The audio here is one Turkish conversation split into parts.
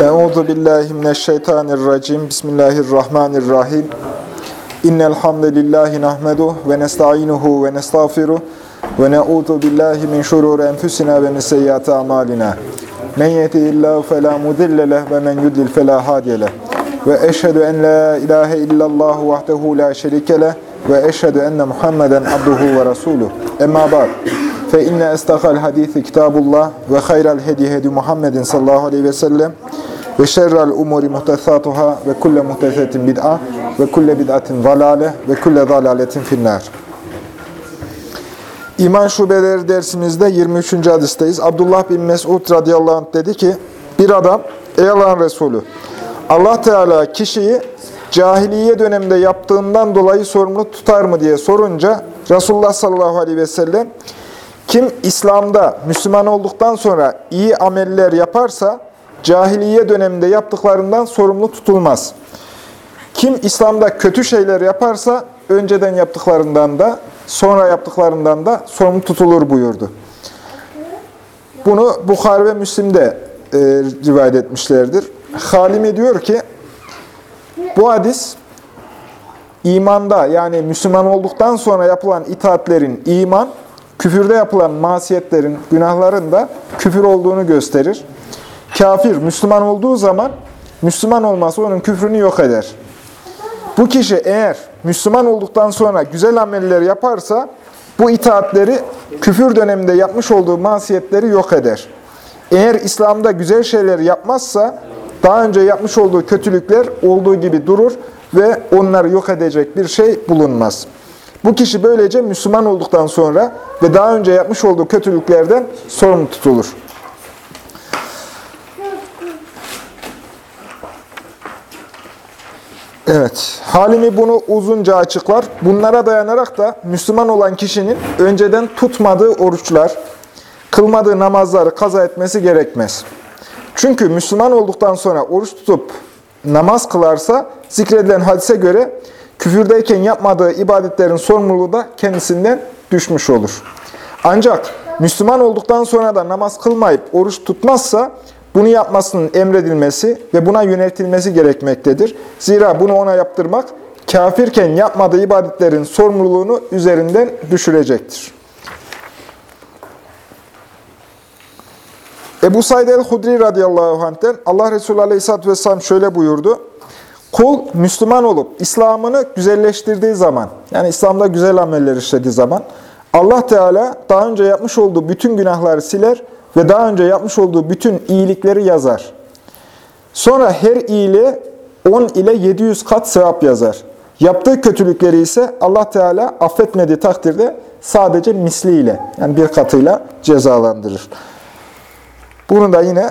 Euzu billahi mineşşeytanirracim. Bismillahirrahmanirrahim. İnnel hamdelellahi nahmeduhu ve nestainuhu ve nestağfiruh ve na'udzu billahi min şururi enfusina ve min seyyiati amalina. Men yehdihillahu fela mudille leh ve men yudlil fela hadiye leh. Ve eşhedü en la ilahe illallah vahdehu la şerike leh ve eşhedü enne Muhammeden abduhu ve resuluh. Emma ba'd. Fe inne estakal hadisi kitabullah ve hayral hedi hedi Muhammedin sallallahu aleyhi ve şerrel umuri muhtesatuhâ ve kulle muhtesetin bid'a ve kulle bid'atin zalâle ve kulle zalâletin finnâr. İman şubeleri dersimizde 23. hadisteyiz. Abdullah bin Mesud radıyallahu anh dedi ki, bir adam, ey Allah'ın Resulü, Allah Teala kişiyi cahiliye döneminde yaptığından dolayı sorumlu tutar mı diye sorunca, Resulullah sallallahu aleyhi ve sellem, kim İslam'da Müslüman olduktan sonra iyi ameller yaparsa, cahiliye döneminde yaptıklarından sorumlu tutulmaz. Kim İslam'da kötü şeyler yaparsa, önceden yaptıklarından da, sonra yaptıklarından da sorumlu tutulur buyurdu. Bunu Bukhari ve Müslim'de e, rivayet etmişlerdir. Halimi diyor ki, bu hadis imanda yani Müslüman olduktan sonra yapılan itaatlerin iman, küfürde yapılan masiyetlerin, günahların da küfür olduğunu gösterir. Kafir Müslüman olduğu zaman Müslüman olması onun küfrünü yok eder. Bu kişi eğer Müslüman olduktan sonra güzel ameller yaparsa bu itaatleri küfür döneminde yapmış olduğu masiyetleri yok eder. Eğer İslam'da güzel şeyler yapmazsa daha önce yapmış olduğu kötülükler olduğu gibi durur ve onları yok edecek bir şey bulunmaz. Bu kişi böylece Müslüman olduktan sonra ve daha önce yapmış olduğu kötülüklerden sorumlu tutulur. Evet, Halimi bunu uzunca açıklar. Bunlara dayanarak da Müslüman olan kişinin önceden tutmadığı oruçlar, kılmadığı namazları kaza etmesi gerekmez. Çünkü Müslüman olduktan sonra oruç tutup namaz kılarsa zikredilen hadise göre küfürdeyken yapmadığı ibadetlerin sorumluluğu da kendisinden düşmüş olur. Ancak Müslüman olduktan sonra da namaz kılmayıp oruç tutmazsa bunu yapmasının emredilmesi ve buna yöneltilmesi gerekmektedir. Zira bunu ona yaptırmak kafirken yapmadığı ibadetlerin sorumluluğunu üzerinden düşürecektir. Ebu Said el-Hudri radıyallahu anh'ten Allah Resulü aleyhisselatü vesselam şöyle buyurdu. Kul Müslüman olup İslam'ını güzelleştirdiği zaman, yani İslam'da güzel ameller işlediği zaman, Allah Teala daha önce yapmış olduğu bütün günahları siler ve daha önce yapmış olduğu bütün iyilikleri yazar. Sonra her iyiliğe 10 ile 700 kat sevap yazar. Yaptığı kötülükleri ise Allah Teala affetmediği takdirde sadece misliyle, yani bir katıyla cezalandırır. Bunu da yine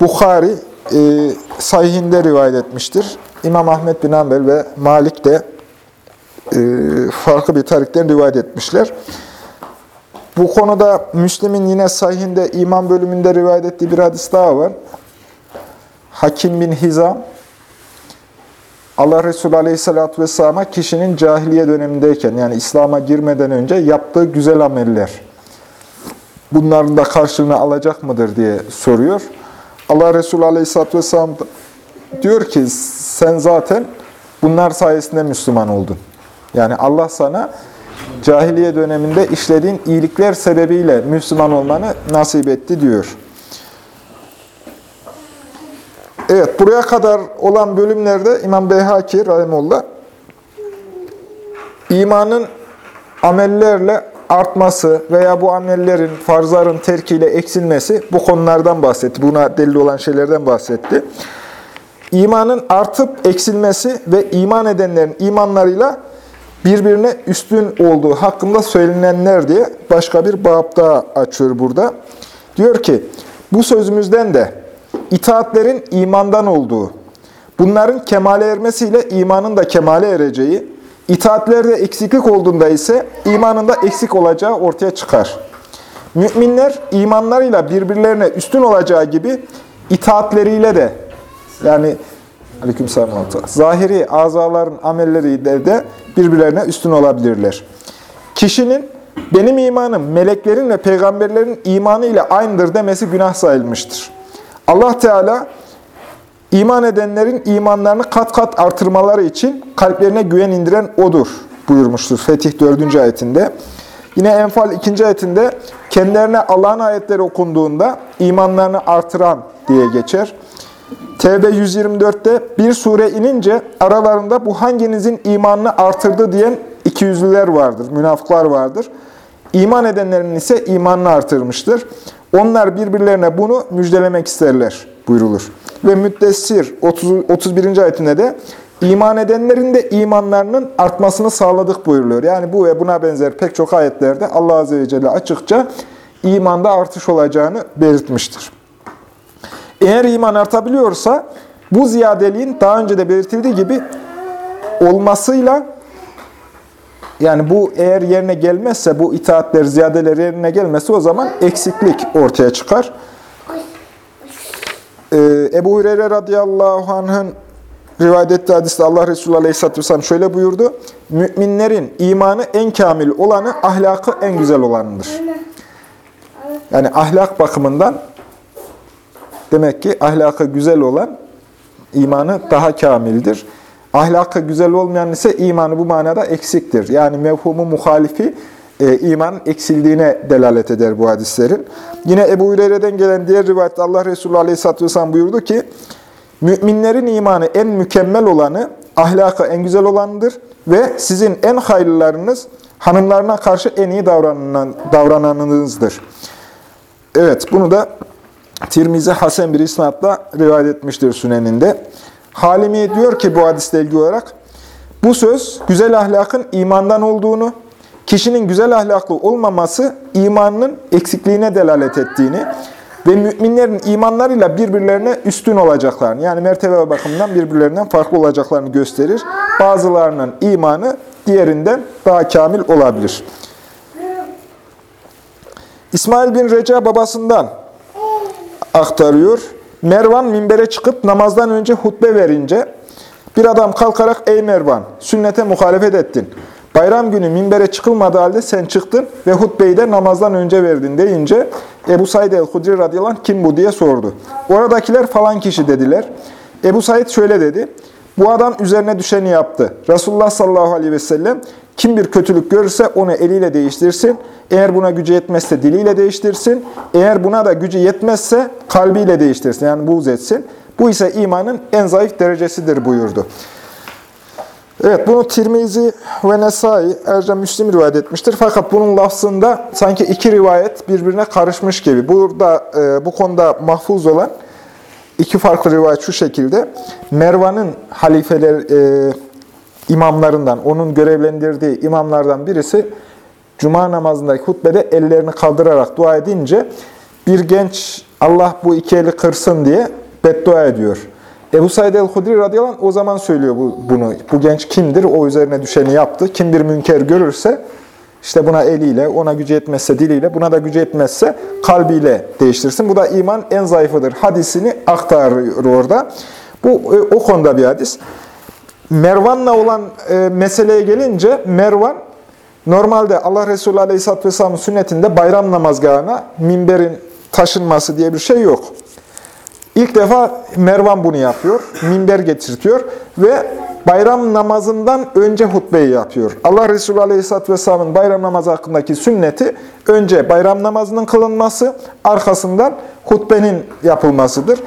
Bukhari e, sahihinde rivayet etmiştir. İmam Ahmet bin Hanbel ve Malik de e, farklı bir tarikten rivayet etmişler. Bu konuda Müslim'in yine sahihinde iman bölümünde rivayet ettiği bir hadis daha var. Hakim bin Hizam, Allah Resulü Aleyhisselatü Vesselam'a kişinin cahiliye dönemindeyken, yani İslam'a girmeden önce yaptığı güzel ameller, bunların da karşılığını alacak mıdır diye soruyor. Allah Resulü Aleyhisselatü Vesselam diyor ki, sen zaten bunlar sayesinde Müslüman oldun. Yani Allah sana cahiliye döneminde işlediğin iyilikler sebebiyle Müslüman olmanı nasip etti diyor. Evet, buraya kadar olan bölümlerde İmam Beyhaki Rahimullah imanın amellerle artması veya bu amellerin, farzların terkiyle eksilmesi bu konulardan bahsetti. Buna delil olan şeylerden bahsetti. İmanın artıp eksilmesi ve iman edenlerin imanlarıyla birbirine üstün olduğu hakkında söylenenler diye başka bir bab açıyor burada. Diyor ki, bu sözümüzden de itaatlerin imandan olduğu, bunların kemale ermesiyle imanın da kemale ereceği, itaatlerde eksiklik olduğunda ise imanın da eksik olacağı ortaya çıkar. Müminler imanlarıyla birbirlerine üstün olacağı gibi itaatleriyle de yani Aleykümselam. Zahiri azaların amelleriyle de birbirlerine üstün olabilirler. Kişinin benim imanım meleklerin ve peygamberlerin imanı ile aynıdır demesi günah sayılmıştır. Allah Teala İman edenlerin imanlarını kat kat artırmaları için kalplerine güven indiren O'dur buyurmuştur Fetih 4. ayetinde. Yine Enfal 2. ayetinde kendilerine Allah'ın ayetleri okunduğunda imanlarını artıran diye geçer. Tevbe 124'te bir sure inince aralarında bu hanginizin imanını artırdı diyen ikiyüzlüler vardır, münafıklar vardır. İman edenlerin ise imanını artırmıştır. Onlar birbirlerine bunu müjdelemek isterler buyrulur. Ve Müddessir 30, 31. ayetinde de iman edenlerin de imanlarının artmasını sağladık buyuruluyor. Yani bu ve buna benzer pek çok ayetlerde Allah Azze ve Celle açıkça imanda artış olacağını belirtmiştir. Eğer iman artabiliyorsa bu ziyadeliğin daha önce de belirtildiği gibi olmasıyla yani bu eğer yerine gelmezse, bu itaatler, ziyadeler yerine gelmezse o zaman eksiklik ortaya çıkar. Ee, Ebu Hureyre radıyallahu anh'ın rivayet ettiği hadiste Allah Resulü aleyhisselatü vesselam şöyle buyurdu. Müminlerin imanı en kamil olanı, ahlakı en güzel olanıdır. Yani ahlak bakımından demek ki ahlakı güzel olan imanı daha kamildir. Ahlakı güzel olmayan ise imanı bu manada eksiktir. Yani mevhumu muhalifi e, imanın eksildiğine delalet eder bu hadislerin. Yine Ebu Hureyre'den gelen diğer rivayette Allah Resulü Aleyhisselatü Vesselam buyurdu ki, Müminlerin imanı en mükemmel olanı, ahlakı en güzel olanıdır ve sizin en hayırlılarınız hanımlarına karşı en iyi davranan, davrananınızdır. Evet, bunu da Tirmizi Hasan bir isnatla rivayet etmiştir Sünen'inde. Halimi diyor ki bu hadisle ilgili olarak, bu söz güzel ahlakın imandan olduğunu, kişinin güzel ahlaklı olmaması imanının eksikliğine delalet ettiğini ve müminlerin imanlarıyla birbirlerine üstün olacaklarını, yani mertebe bakımından birbirlerinden farklı olacaklarını gösterir. Bazılarının imanı diğerinden daha kamil olabilir. İsmail bin Reca babasından aktarıyor. Mervan minbere çıkıp namazdan önce hutbe verince bir adam kalkarak ey Mervan sünnete muhalefet ettin. Bayram günü minbere çıkılmadığı halde sen çıktın ve hutbeyi de namazdan önce verdin deyince Ebu Said el-Hudri radıyallahu anh kim bu diye sordu. Oradakiler falan kişi dediler. Ebu Said şöyle dedi. Bu adam üzerine düşeni yaptı. Resulullah sallallahu aleyhi ve sellem kim bir kötülük görürse onu eliyle değiştirsin. Eğer buna gücü yetmezse diliyle değiştirsin. Eğer buna da gücü yetmezse kalbiyle değiştirsin. Yani buğz etsin. Bu ise imanın en zayıf derecesidir buyurdu. Evet bunu Tirmizi ve Nesai, Ercan Müslim rivayet etmiştir. Fakat bunun lafzında sanki iki rivayet birbirine karışmış gibi. Burada e, bu konuda mahfuz olan iki farklı rivayet şu şekilde. Mervan'ın halifeler e, imamlarından, onun görevlendirdiği imamlardan birisi Cuma namazındaki hutbede ellerini kaldırarak dua edince bir genç Allah bu iki eli kırsın diye beddua ediyor. Ebu Said el-Hudri radıyallahu anh o zaman söylüyor bu, bunu. Bu genç kimdir? O üzerine düşeni yaptı. Kim bir münker görürse işte buna eliyle, ona gücü yetmezse diliyle, buna da gücü yetmezse kalbiyle değiştirsin. Bu da iman en zayıfıdır. Hadisini aktarıyor orada. Bu e, o konuda bir hadis. Mervan'la olan e, meseleye gelince Mervan normalde Allah Resulü Aleyhisselatü Vesselam'ın sünnetinde bayram namazgahına minberin taşınması diye bir şey yok. İlk defa Mervan bunu yapıyor, minber getirtiyor ve bayram namazından önce hutbeyi yapıyor. Allah Resulü Aleyhisselatü Vesselam'ın bayram namazı hakkındaki sünneti önce bayram namazının kılınması, arkasından hutbenin yapılmasıdır.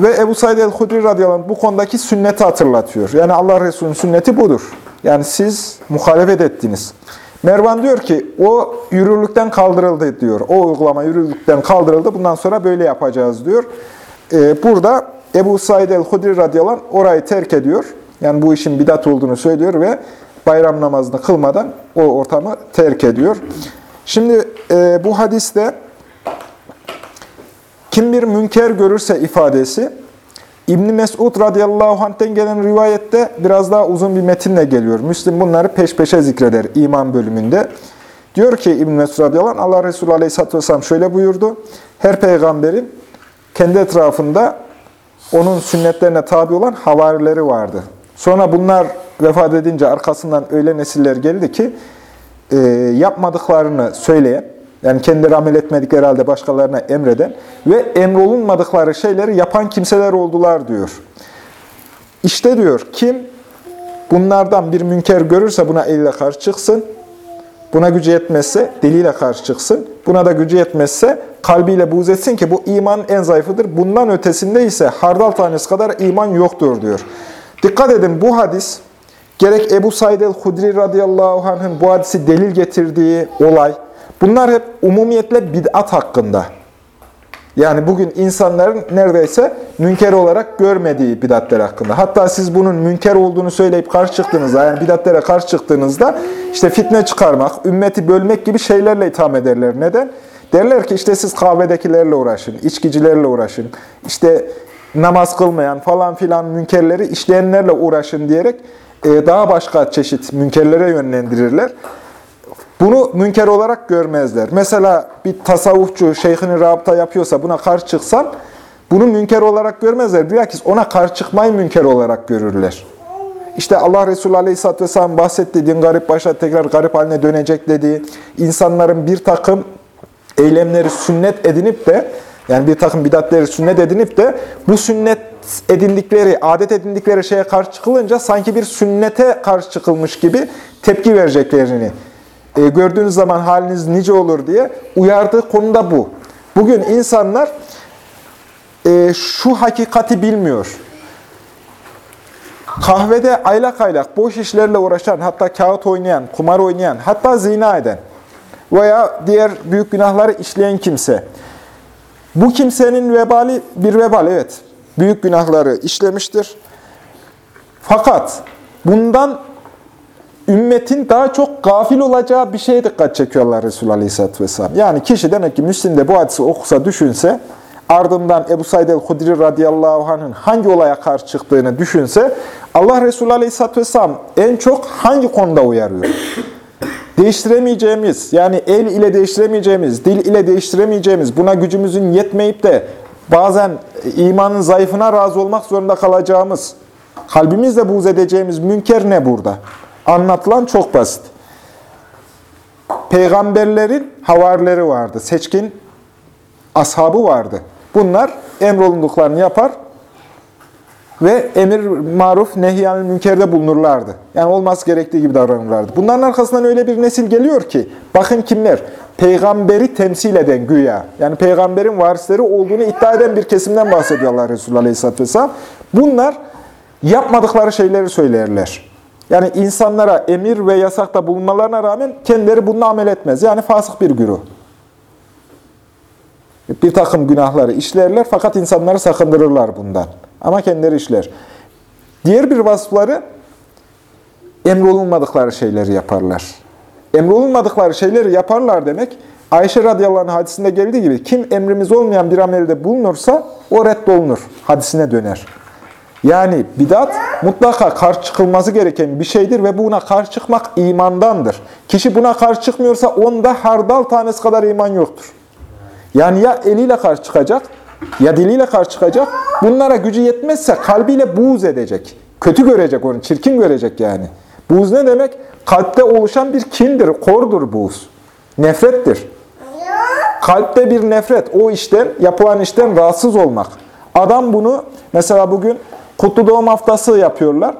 Ve Ebu Said el-Hudri radıyallahu anh bu konudaki sünneti hatırlatıyor. Yani Allah Resulü'nün sünneti budur. Yani siz muhalefet ettiniz. Mervan diyor ki o yürürlükten kaldırıldı diyor. O uygulama yürürlükten kaldırıldı. Bundan sonra böyle yapacağız diyor. Ee, burada Ebu Said el-Hudri radıyallahu anh orayı terk ediyor. Yani bu işin bidat olduğunu söylüyor ve bayram namazını kılmadan o ortamı terk ediyor. Şimdi e, bu hadiste kim bir münker görürse ifadesi İbn Mesud radıyallahu anh'ten gelen rivayette biraz daha uzun bir metinle geliyor. Müslim bunları peş peşe zikreder iman bölümünde. Diyor ki İbn Mesud radıyallahu anh, Allah Resulü aleyhisselatü vesselam şöyle buyurdu. Her peygamberin kendi etrafında onun sünnetlerine tabi olan havarileri vardı. Sonra bunlar vefat edince arkasından öyle nesiller geldi ki e, yapmadıklarını söyleyen, Yani kendileri amel etmedikleri halde başkalarına emreden ve emrolunmadıkları şeyleri yapan kimseler oldular diyor. İşte diyor kim bunlardan bir münker görürse buna eliyle karşı çıksın. Buna gücü yetmezse diliyle karşı çıksın. Buna da gücü yetmezse kalbiyle buğz etsin ki bu imanın en zayıfıdır. Bundan ötesinde ise hardal tanesi kadar iman yoktur diyor. Dikkat edin bu hadis gerek Ebu Said el-Hudri radıyallahu anh'ın bu hadisi delil getirdiği olay bunlar hep umumiyetle bid'at hakkında. Yani bugün insanların neredeyse münker olarak görmediği bidatler hakkında. Hatta siz bunun münker olduğunu söyleyip karşı çıktığınızda, yani bidatlere karşı çıktığınızda işte fitne çıkarmak, ümmeti bölmek gibi şeylerle itham ederler. Neden? Derler ki işte siz kahvedekilerle uğraşın, içkicilerle uğraşın, işte namaz kılmayan falan filan münkerleri işleyenlerle uğraşın diyerek e, daha başka çeşit münkerlere yönlendirirler. Bunu münker olarak görmezler. Mesela bir tasavvufçu şeyhini rabıta yapıyorsa buna karşı çıksan bunu münker olarak görmezler. Bilakis ona karşı çıkmayı münker olarak görürler. İşte Allah Resulü Aleyhisselatü Vesselam bahsetti, din garip başa tekrar garip haline dönecek dediği, insanların bir takım eylemleri sünnet edinip de, yani bir takım bidatleri sünnet edinip de, bu sünnet edindikleri, adet edindikleri şeye karşı çıkılınca sanki bir sünnete karşı çıkılmış gibi tepki vereceklerini e, gördüğünüz zaman haliniz nice olur diye uyardığı konu da bu. Bugün insanlar e, şu hakikati bilmiyor. Kahvede aylak aylak boş işlerle uğraşan, hatta kağıt oynayan, kumar oynayan, hatta zina eden veya diğer büyük günahları işleyen kimse. Bu kimsenin vebali bir vebal, evet. Büyük günahları işlemiştir. Fakat bundan ümmetin daha çok gafil olacağı bir şeye dikkat çekiyorlar Resulü Aleyhisselatü Vesselam. Yani kişi demek ki Müslim'de bu hadisi okusa, düşünse, ardından Ebu Said el-Hudri radıyallahu anh'ın hangi olaya karşı çıktığını düşünse, Allah Resulü Aleyhisselatü Vesselam en çok hangi konuda uyarıyor? Değiştiremeyeceğimiz, yani el ile değiştiremeyeceğimiz, dil ile değiştiremeyeceğimiz, buna gücümüzün yetmeyip de bazen imanın zayıfına razı olmak zorunda kalacağımız, kalbimizle buğz edeceğimiz münker ne burada? Anlatılan çok basit. Peygamberlerin havarileri vardı, seçkin ashabı vardı. Bunlar emrolunduklarını yapar ve emir maruf nehyanül münkerde bulunurlardı. Yani olması gerektiği gibi davranırlardı. Bunların arkasından öyle bir nesil geliyor ki, bakın kimler? Peygamberi temsil eden güya, yani peygamberin varisleri olduğunu iddia eden bir kesimden bahsediyorlar Resulullah Aleyhisselatü Vesselam. Bunlar yapmadıkları şeyleri söylerler. Yani insanlara emir ve yasakta bulunmalarına rağmen kendileri bununla amel etmez. Yani fasık bir güruh. Bir takım günahları işlerler fakat insanları sakındırırlar bundan. Ama kendileri işler. Diğer bir vasıfları emrolunmadıkları şeyleri yaparlar. Emrolunmadıkları şeyleri yaparlar demek, Ayşe radıyallahu anh hadisinde geldiği gibi kim emrimiz olmayan bir amelde bulunursa o reddolunur hadisine döner. Yani bidat mutlaka karşı çıkılması gereken bir şeydir ve buna karşı çıkmak imandandır. Kişi buna karşı çıkmıyorsa onda hardal tanesi kadar iman yoktur. Yani ya eliyle karşı çıkacak ya diliyle karşı çıkacak. Bunlara gücü yetmezse kalbiyle buğz edecek. Kötü görecek onu, çirkin görecek yani. Buğz ne demek? Kalpte oluşan bir kindir, kordur buğz. Nefrettir. Kalpte bir nefret, o işten, yapılan işten rahatsız olmak. Adam bunu, mesela bugün kutlu doğum haftası yapıyorlar.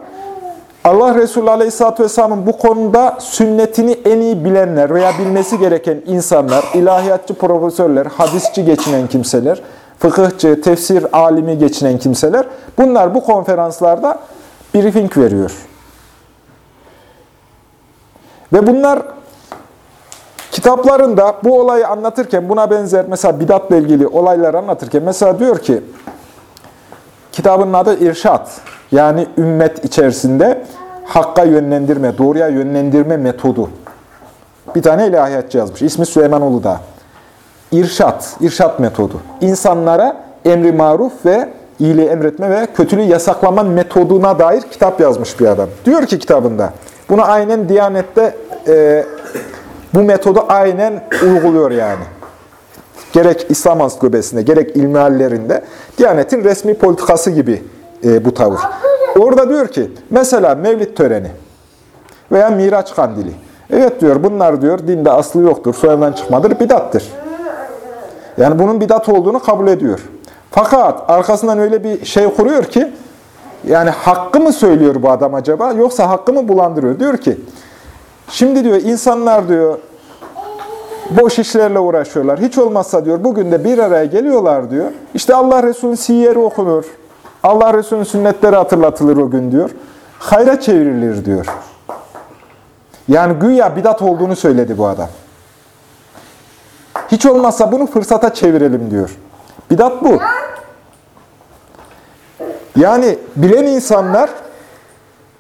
Allah Resulü Aleyhisselatü Vesselam'ın bu konuda sünnetini en iyi bilenler veya bilmesi gereken insanlar, ilahiyatçı profesörler, hadisçi geçinen kimseler, fıkıhçı, tefsir alimi geçinen kimseler, bunlar bu konferanslarda briefing veriyor. Ve bunlar kitaplarında bu olayı anlatırken, buna benzer mesela bidatla ilgili olayları anlatırken, mesela diyor ki, kitabın adı İrşat, yani ümmet içerisinde hakka yönlendirme, doğruya yönlendirme metodu. Bir tane ilahiyatçı yazmış. İsmi Süleymanoğlu da. İrşat, irşat metodu. İnsanlara emri maruf ve iyiliği emretme ve kötülüğü yasaklama metoduna dair kitap yazmış bir adam. Diyor ki kitabında, bunu aynen Diyanet'te e, bu metodu aynen uyguluyor yani. Gerek İslam ansiklopedisinde, gerek ilmihallerinde Diyanet'in resmi politikası gibi e, bu tavır. Orada diyor ki, mesela Mevlid töreni veya Miraç kandili Evet diyor bunlar diyor dinde aslı yoktur, soyundan çıkmadır, bidattır. Yani bunun bidat olduğunu kabul ediyor. Fakat arkasından öyle bir şey kuruyor ki yani hakkı mı söylüyor bu adam acaba yoksa hakkı mı bulandırıyor? Diyor ki şimdi diyor insanlar diyor boş işlerle uğraşıyorlar. Hiç olmazsa diyor bugün de bir araya geliyorlar diyor. İşte Allah Resulü'nün siyeri okunur. Allah Resulü'nün sünnetleri hatırlatılır o gün diyor. Hayra çevrilir diyor. Yani güya bidat olduğunu söyledi bu adam. Hiç olmazsa bunu fırsata çevirelim diyor. Bidat bu. Yani bilen insanlar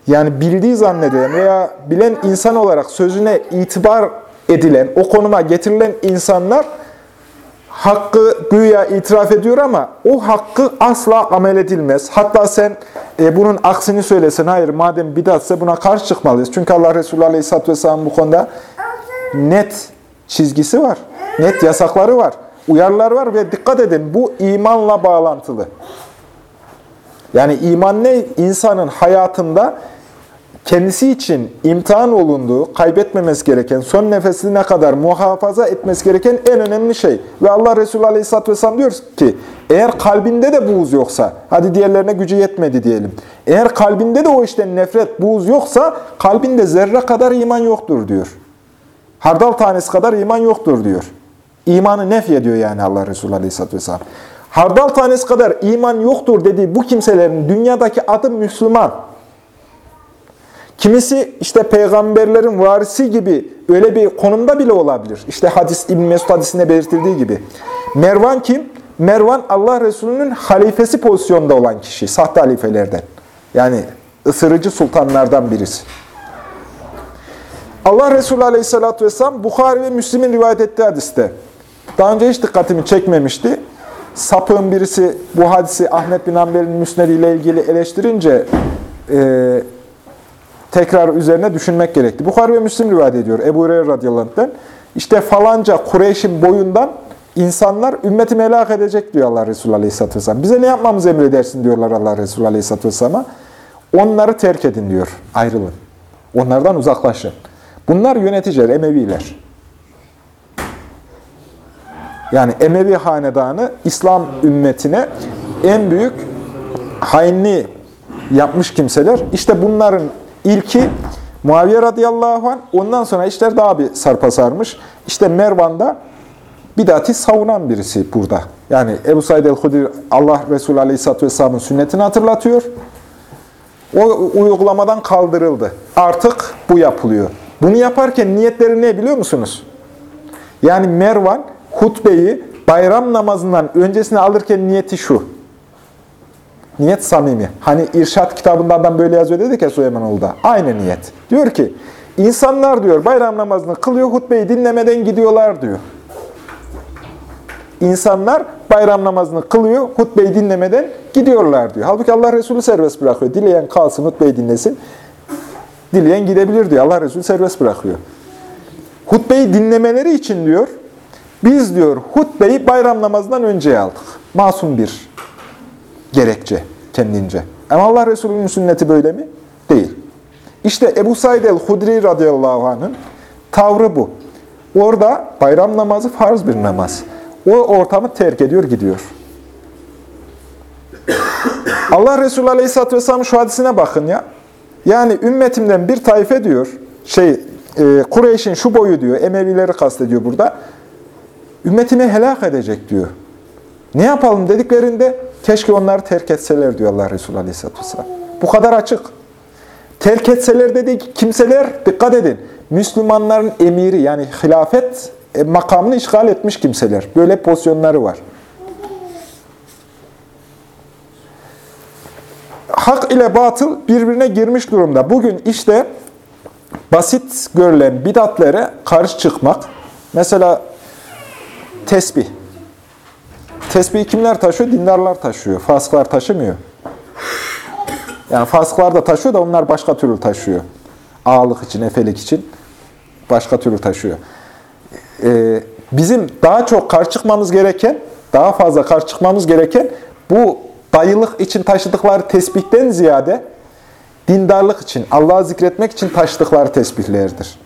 yani bildiği zannedilen veya bilen insan olarak sözüne itibar edilen, o konuma getirilen insanlar hakkı güya itiraf ediyor ama o hakkı asla amel edilmez. Hatta sen e, bunun aksini söylesen, hayır madem bidatse buna karşı çıkmalıyız. Çünkü Allah Resulü Aleyhisselatü Vesselam bu konuda net çizgisi var, net yasakları var, uyarılar var ve dikkat edin bu imanla bağlantılı. Yani iman ne? İnsanın hayatında kendisi için imtihan olunduğu, kaybetmemesi gereken, son nefesine kadar muhafaza etmesi gereken en önemli şey. Ve Allah Resulü Aleyhisselatü Vesselam diyor ki, eğer kalbinde de buğz yoksa, hadi diğerlerine gücü yetmedi diyelim. Eğer kalbinde de o işten nefret, buğz yoksa, kalbinde zerre kadar iman yoktur diyor. Hardal tanesi kadar iman yoktur diyor. İmanı nef ediyor yani Allah Resulü Aleyhisselatü Vesselam. Hardal tanesi kadar iman yoktur dediği bu kimselerin dünyadaki adı Müslüman. Kimisi işte peygamberlerin varisi gibi öyle bir konumda bile olabilir. İşte hadis İbn Mesud hadisinde belirtildiği gibi. Mervan kim? Mervan Allah Resulü'nün halifesi pozisyonda olan kişi, sahte halifelerden. Yani ısırıcı sultanlardan birisi. Allah Resulü Aleyhisselatü Vesselam Bukhari ve Müslim'in rivayet ettiği hadiste. Daha önce hiç dikkatimi çekmemişti. Sapığın birisi bu hadisi Ahmet bin Hanbel'in müsnediyle ilgili eleştirince e, tekrar üzerine düşünmek gerekti. Bukhari ve Müslim rivayet ediyor Ebu Hureyre radıyallahu anh'den. İşte falanca Kureyş'in boyundan insanlar ümmetimi helak edecek diyor Allah Resulü aleyhisselatü vesselam. Bize ne yapmamızı emredersin diyorlar Allah Resulü aleyhisselatü vesselam'a. Onları terk edin diyor. Ayrılın. Onlardan uzaklaşın. Bunlar yöneticiler, Emeviler. Yani Emevi hanedanı İslam ümmetine en büyük hainliği yapmış kimseler. İşte bunların ilki Muaviye radıyallahu anh, ondan sonra işler daha bir sarpa sarmış. İşte Mervan'da bidati savunan birisi burada. Yani Ebu Said el-Hudri Allah Resulü aleyhisselatü vesselamın sünnetini hatırlatıyor. O uygulamadan kaldırıldı. Artık bu yapılıyor. Bunu yaparken niyetleri ne biliyor musunuz? Yani Mervan hutbeyi bayram namazından öncesine alırken niyeti şu. Niyet samimi. Hani İrşat kitabında adam böyle yazıyor dedik ya Süleymanoğlu'da. Aynı niyet. Diyor ki, insanlar diyor bayram namazını kılıyor, hutbeyi dinlemeden gidiyorlar diyor. İnsanlar bayram namazını kılıyor, hutbeyi dinlemeden gidiyorlar diyor. Halbuki Allah Resulü serbest bırakıyor. Dileyen kalsın, hutbeyi dinlesin. Dileyen gidebilir diyor. Allah Resulü serbest bırakıyor. Hutbeyi dinlemeleri için diyor, biz diyor hutbeyi bayram namazından önce aldık. Masum bir gerekçe kendince. Ama Allah Resulü'nün sünneti böyle mi? Değil. İşte Ebu Said el-Hudri radıyallahu anh'ın tavrı bu. Orada bayram namazı farz bir namaz. O ortamı terk ediyor, gidiyor. Allah Resulü Aleyhisselatü Vesselam şu hadisine bakın ya. Yani ümmetimden bir taife diyor, şey, e, Kureyş'in şu boyu diyor, Emevileri kastediyor burada. Ümmetimi helak edecek diyor. Ne yapalım dediklerinde keşke onları terk etseler diyor Allah Resulü Aleyhisselatü Vesselam. Bu kadar açık. Terk etseler dediği kimseler, dikkat edin, Müslümanların emiri yani hilafet e, makamını işgal etmiş kimseler. Böyle pozisyonları var. Hak ile batıl birbirine girmiş durumda. Bugün işte basit görülen bidatlere karşı çıkmak, mesela tesbih. Tesbihi kimler taşıyor? Dindarlar taşıyor. Fasıklar taşımıyor. Yani fasıklar da taşıyor da onlar başka türlü taşıyor. Ağalık için, efelik için başka türlü taşıyor. Ee, bizim daha çok karşı çıkmamız gereken, daha fazla karşı çıkmamız gereken bu dayılık için taşıdıkları tesbihten ziyade dindarlık için, Allah'ı zikretmek için taşıdıkları tesbihlerdir.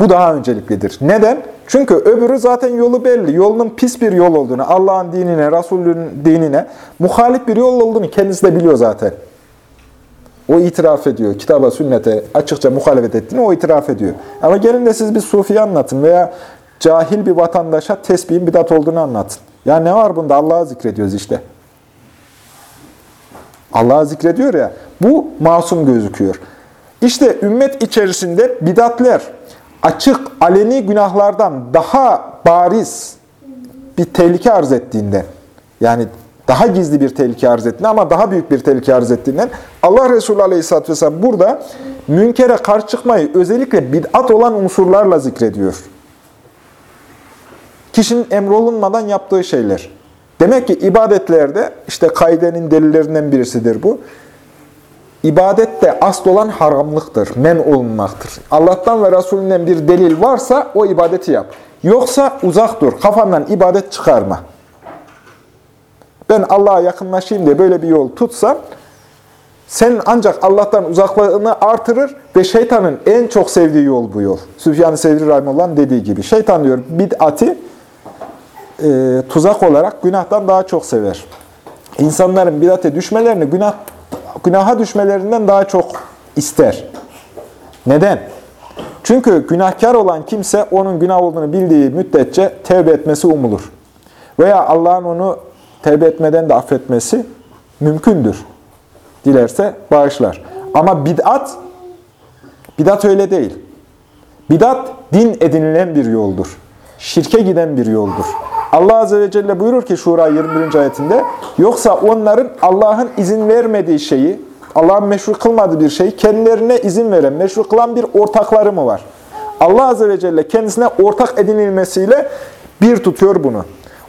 Bu daha önceliklidir. Neden? Çünkü öbürü zaten yolu belli. Yolunun pis bir yol olduğunu, Allah'ın dinine, Resulünün dinine muhalif bir yol olduğunu kendisi de biliyor zaten. O itiraf ediyor. Kitaba, sünnete açıkça muhalefet ettiğini o itiraf ediyor. Ama gelin de siz bir sufiye anlatın veya cahil bir vatandaşa tesbihin bidat olduğunu anlatın. Ya ne var bunda? Allah'ı zikrediyoruz işte. Allah'ı zikrediyor ya, bu masum gözüküyor. İşte ümmet içerisinde bidatler açık, aleni günahlardan daha bariz bir tehlike arz ettiğinden, yani daha gizli bir tehlike arz ettiğinden ama daha büyük bir tehlike arz ettiğinden Allah Resulü Aleyhisselatü Vesselam burada münkere karşı çıkmayı özellikle bid'at olan unsurlarla zikrediyor. Kişinin emrolunmadan yaptığı şeyler. Demek ki ibadetlerde, işte kaidenin delillerinden birisidir bu. İbadette asıl olan haramlıktır, men olunmaktır. Allah'tan ve Resulünden bir delil varsa o ibadeti yap. Yoksa uzak dur, kafandan ibadet çıkarma. Ben Allah'a yakınlaşayım diye böyle bir yol tutsan, sen ancak Allah'tan uzaklığını artırır ve şeytanın en çok sevdiği yol bu yol. Süfyan-ı Sevri Rahimullah'ın dediği gibi. Şeytan diyor bid'ati e, tuzak olarak günahtan daha çok sever. İnsanların bid'ate düşmelerini günah günaha düşmelerinden daha çok ister. Neden? Çünkü günahkar olan kimse onun günah olduğunu bildiği müddetçe tevbe etmesi umulur. Veya Allah'ın onu tevbe etmeden de affetmesi mümkündür. Dilerse bağışlar. Ama bid'at, bid'at öyle değil. Bid'at din edinilen bir yoldur. Şirke giden bir yoldur. Allah Azze ve Celle buyurur ki Şura 21. ayetinde, yoksa onların Allah'ın izin vermediği şeyi, Allah'ın meşru kılmadığı bir şeyi kendilerine izin veren, meşru kılan bir ortakları mı var? Allah Azze ve Celle kendisine ortak edinilmesiyle bir tutuyor bunu.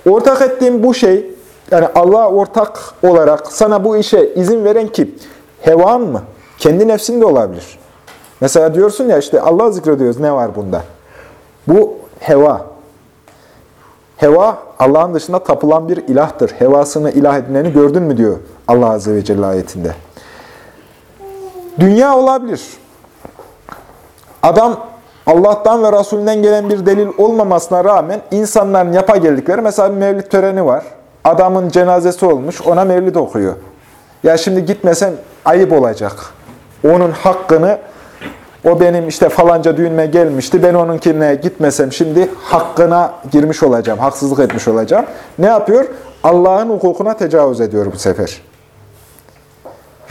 Ortak ettiğim bu şey, yani Allah'a ortak olarak sana bu işe izin veren kim? Hevan mı? Kendi nefsin de olabilir. Mesela diyorsun ya işte Allah zikrediyoruz ne var bunda? Bu heva. Heva Allah'ın dışında tapılan bir ilahtır. Hevasını ilah edineni gördün mü diyor Allah Azze ve Celle ayetinde. Dünya olabilir. Adam Allah'tan ve Resulünden gelen bir delil olmamasına rağmen insanların yapa geldikleri mesela bir mevlid töreni var. Adamın cenazesi olmuş ona mevlid okuyor. Ya şimdi gitmesen ayıp olacak. Onun hakkını o benim işte falanca düğünme gelmişti. Ben onunkine gitmesem şimdi hakkına girmiş olacağım. Haksızlık etmiş olacağım. Ne yapıyor? Allah'ın hukukuna tecavüz ediyor bu sefer.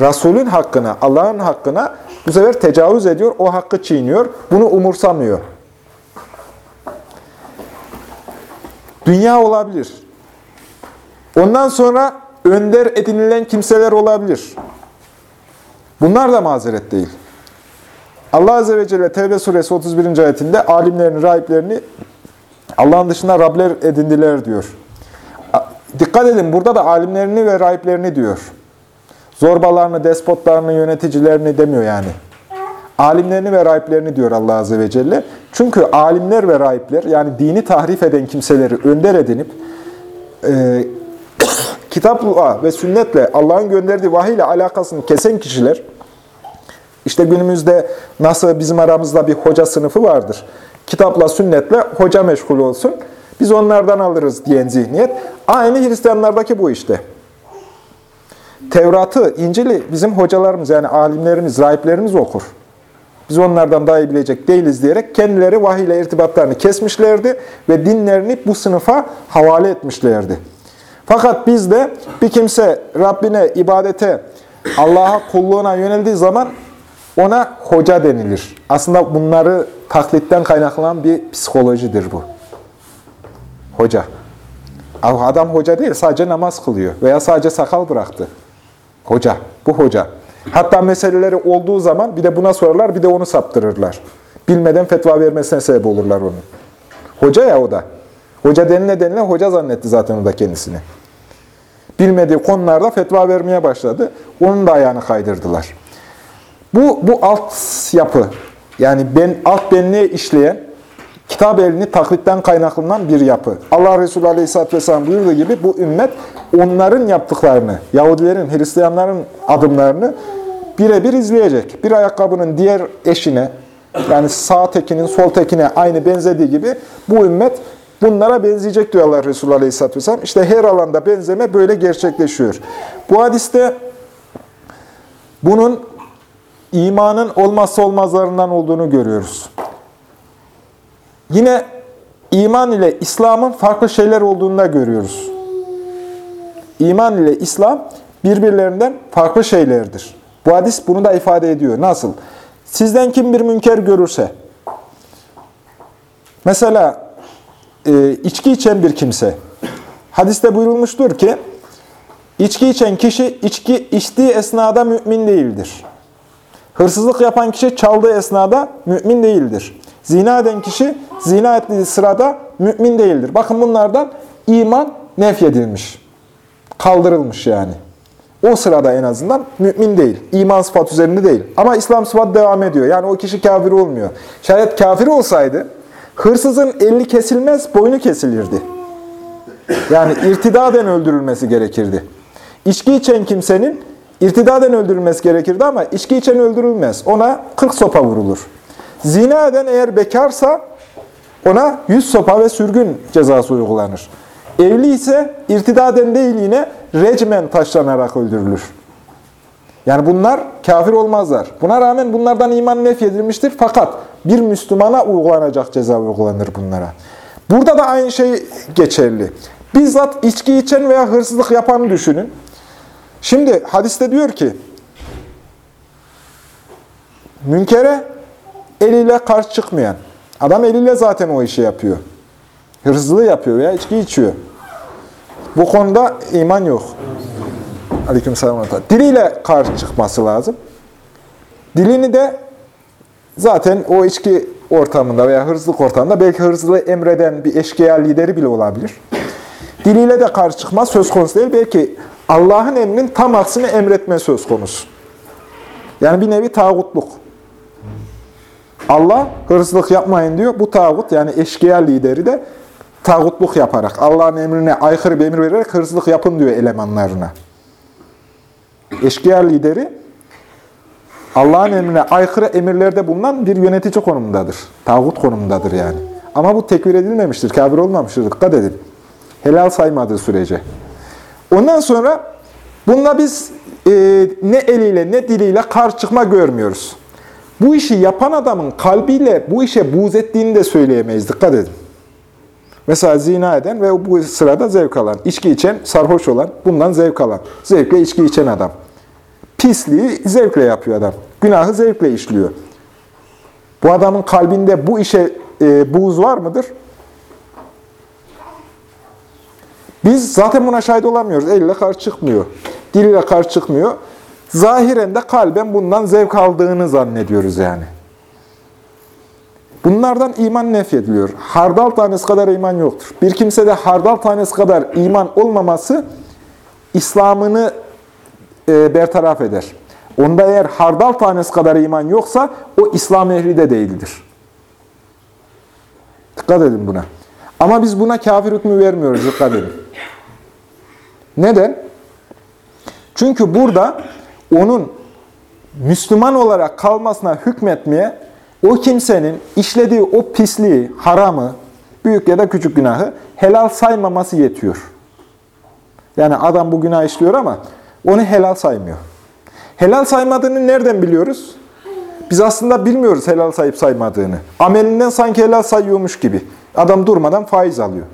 Resulün hakkına, Allah'ın hakkına bu sefer tecavüz ediyor. O hakkı çiğniyor. Bunu umursamıyor. Dünya olabilir. Ondan sonra önder edinilen kimseler olabilir. Bunlar da mazeret değil. Allah Azze ve Celle Tevbe suresi 31. ayetinde alimlerini, rahiplerini Allah'ın dışında Rabler edindiler diyor. Dikkat edin burada da alimlerini ve rahiplerini diyor. Zorbalarını, despotlarını, yöneticilerini demiyor yani. Alimlerini ve rahiplerini diyor Allah Azze ve Celle. Çünkü alimler ve rahipler yani dini tahrif eden kimseleri önder edinip e, kitapla ve sünnetle Allah'ın gönderdiği vahiy ile alakasını kesen kişiler işte günümüzde nasıl bizim aramızda bir hoca sınıfı vardır. Kitapla, sünnetle hoca meşgul olsun. Biz onlardan alırız diyen zihniyet. Aynı Hristiyanlardaki bu işte. Tevrat'ı, İncil'i bizim hocalarımız yani alimlerimiz, rahiplerimiz okur. Biz onlardan daha iyi bilecek değiliz diyerek kendileri vahiy ile irtibatlarını kesmişlerdi ve dinlerini bu sınıfa havale etmişlerdi. Fakat bizde bir kimse Rabbine, ibadete, Allah'a kulluğuna yöneldiği zaman ona hoca denilir. Aslında bunları taklitten kaynaklanan bir psikolojidir bu. Hoca. Adam hoca değil, sadece namaz kılıyor veya sadece sakal bıraktı. Hoca, bu hoca. Hatta meseleleri olduğu zaman bir de buna sorarlar, bir de onu saptırırlar. Bilmeden fetva vermesine sebep olurlar onun. Hoca ya o da. Hoca denile denile hoca zannetti zaten o da kendisini. Bilmediği konularda fetva vermeye başladı. Onun da ayağını kaydırdılar. Bu, bu alt yapı, yani ben alt benliğe işleyen, kitap elini taklitten kaynaklanan bir yapı. Allah Resulü Aleyhisselatü Vesselam buyurduğu gibi bu ümmet onların yaptıklarını, Yahudilerin, Hristiyanların adımlarını birebir izleyecek. Bir ayakkabının diğer eşine, Yani sağ tekinin sol tekine aynı benzediği gibi bu ümmet bunlara benzeyecek diyorlar Resulullah Aleyhisselatü Vesselam. İşte her alanda benzeme böyle gerçekleşiyor. Bu hadiste bunun imanın olmazsa olmazlarından olduğunu görüyoruz. Yine iman ile İslam'ın farklı şeyler olduğunu da görüyoruz. İman ile İslam birbirlerinden farklı şeylerdir. Bu hadis bunu da ifade ediyor. Nasıl? Sizden kim bir münker görürse, mesela e, içki içen bir kimse, hadiste buyurulmuştur ki, içki içen kişi içki içtiği esnada mümin değildir. Hırsızlık yapan kişi çaldığı esnada mümin değildir. Zina eden kişi zina ettiği sırada mümin değildir. Bakın bunlardan iman nefyedilmiş. Kaldırılmış yani. O sırada en azından mümin değil. İman sıfat üzerinde değil. Ama İslam sıfatı devam ediyor. Yani o kişi kafir olmuyor. Şayet kafir olsaydı hırsızın eli kesilmez, boynu kesilirdi. Yani irtidaden öldürülmesi gerekirdi. İçki içen kimsenin irtidaden öldürülmesi gerekirdi ama içki içen öldürülmez. Ona 40 sopa vurulur. Zina eden eğer bekarsa ona 100 sopa ve sürgün cezası uygulanır. Evli ise irtidaden değil yine recmen taşlanarak öldürülür. Yani bunlar kafir olmazlar. Buna rağmen bunlardan iman nefyedilmiştir. Fakat bir Müslümana uygulanacak ceza uygulanır bunlara. Burada da aynı şey geçerli. Bizzat içki içen veya hırsızlık yapanı düşünün. Şimdi hadiste diyor ki, münkere eliyle karşı çıkmayan, adam eliyle zaten o işi yapıyor. Hırsızlığı yapıyor veya içki içiyor. Bu konuda iman yok. Aleykümselam. Diliyle karşı çıkması lazım. Dilini de zaten o içki ortamında veya hırsızlık ortamında belki hırsızlığı emreden bir eşkıya lideri bile olabilir. Diliyle de karşı çıkma söz konusu değil. Belki Allah'ın emrinin tam aksini emretme söz konusu. Yani bir nevi tağutluk. Allah hırsızlık yapmayın diyor. Bu tağut yani eşkıya lideri de tağutluk yaparak, Allah'ın emrine aykırı bir emir vererek hırsızlık yapın diyor elemanlarına. Eşkıya lideri Allah'ın emrine aykırı emirlerde bulunan bir yönetici konumundadır. Tağut konumundadır yani. Ama bu tekvir edilmemiştir, kafir olmamıştır. Dikkat edin. Helal saymadığı sürece. Ondan sonra bununla biz e, ne eliyle ne diliyle karşı çıkma görmüyoruz. Bu işi yapan adamın kalbiyle bu işe buğz ettiğini de söyleyemeyiz. Dikkat edin. Mesela zina eden ve bu sırada zevk alan, içki içen, sarhoş olan, bundan zevk alan. Zevkle içki içen adam. Pisliği zevkle yapıyor adam. Günahı zevkle işliyor. Bu adamın kalbinde bu işe e, buğz var mıdır? Biz zaten buna şahit olamıyoruz. Elle karşı çıkmıyor. Diliyle karşı çıkmıyor. Zahiren de kalben bundan zevk aldığını zannediyoruz yani. Bunlardan iman nefyediliyor. Hardal tanesi kadar iman yoktur. Bir kimsede hardal tanesi kadar iman olmaması İslam'ını e, bertaraf eder. Onda eğer hardal tanesi kadar iman yoksa o İslam ehli de değildir. Dikkat edin buna. Ama biz buna kafir hükmü vermiyoruz. Dikkat edin. Neden? Çünkü burada onun Müslüman olarak kalmasına hükmetmeye o kimsenin işlediği o pisliği, haramı, büyük ya da küçük günahı helal saymaması yetiyor. Yani adam bu günah işliyor ama onu helal saymıyor. Helal saymadığını nereden biliyoruz? Biz aslında bilmiyoruz helal sayıp saymadığını. Amelinden sanki helal sayıyormuş gibi. Adam durmadan faiz alıyor.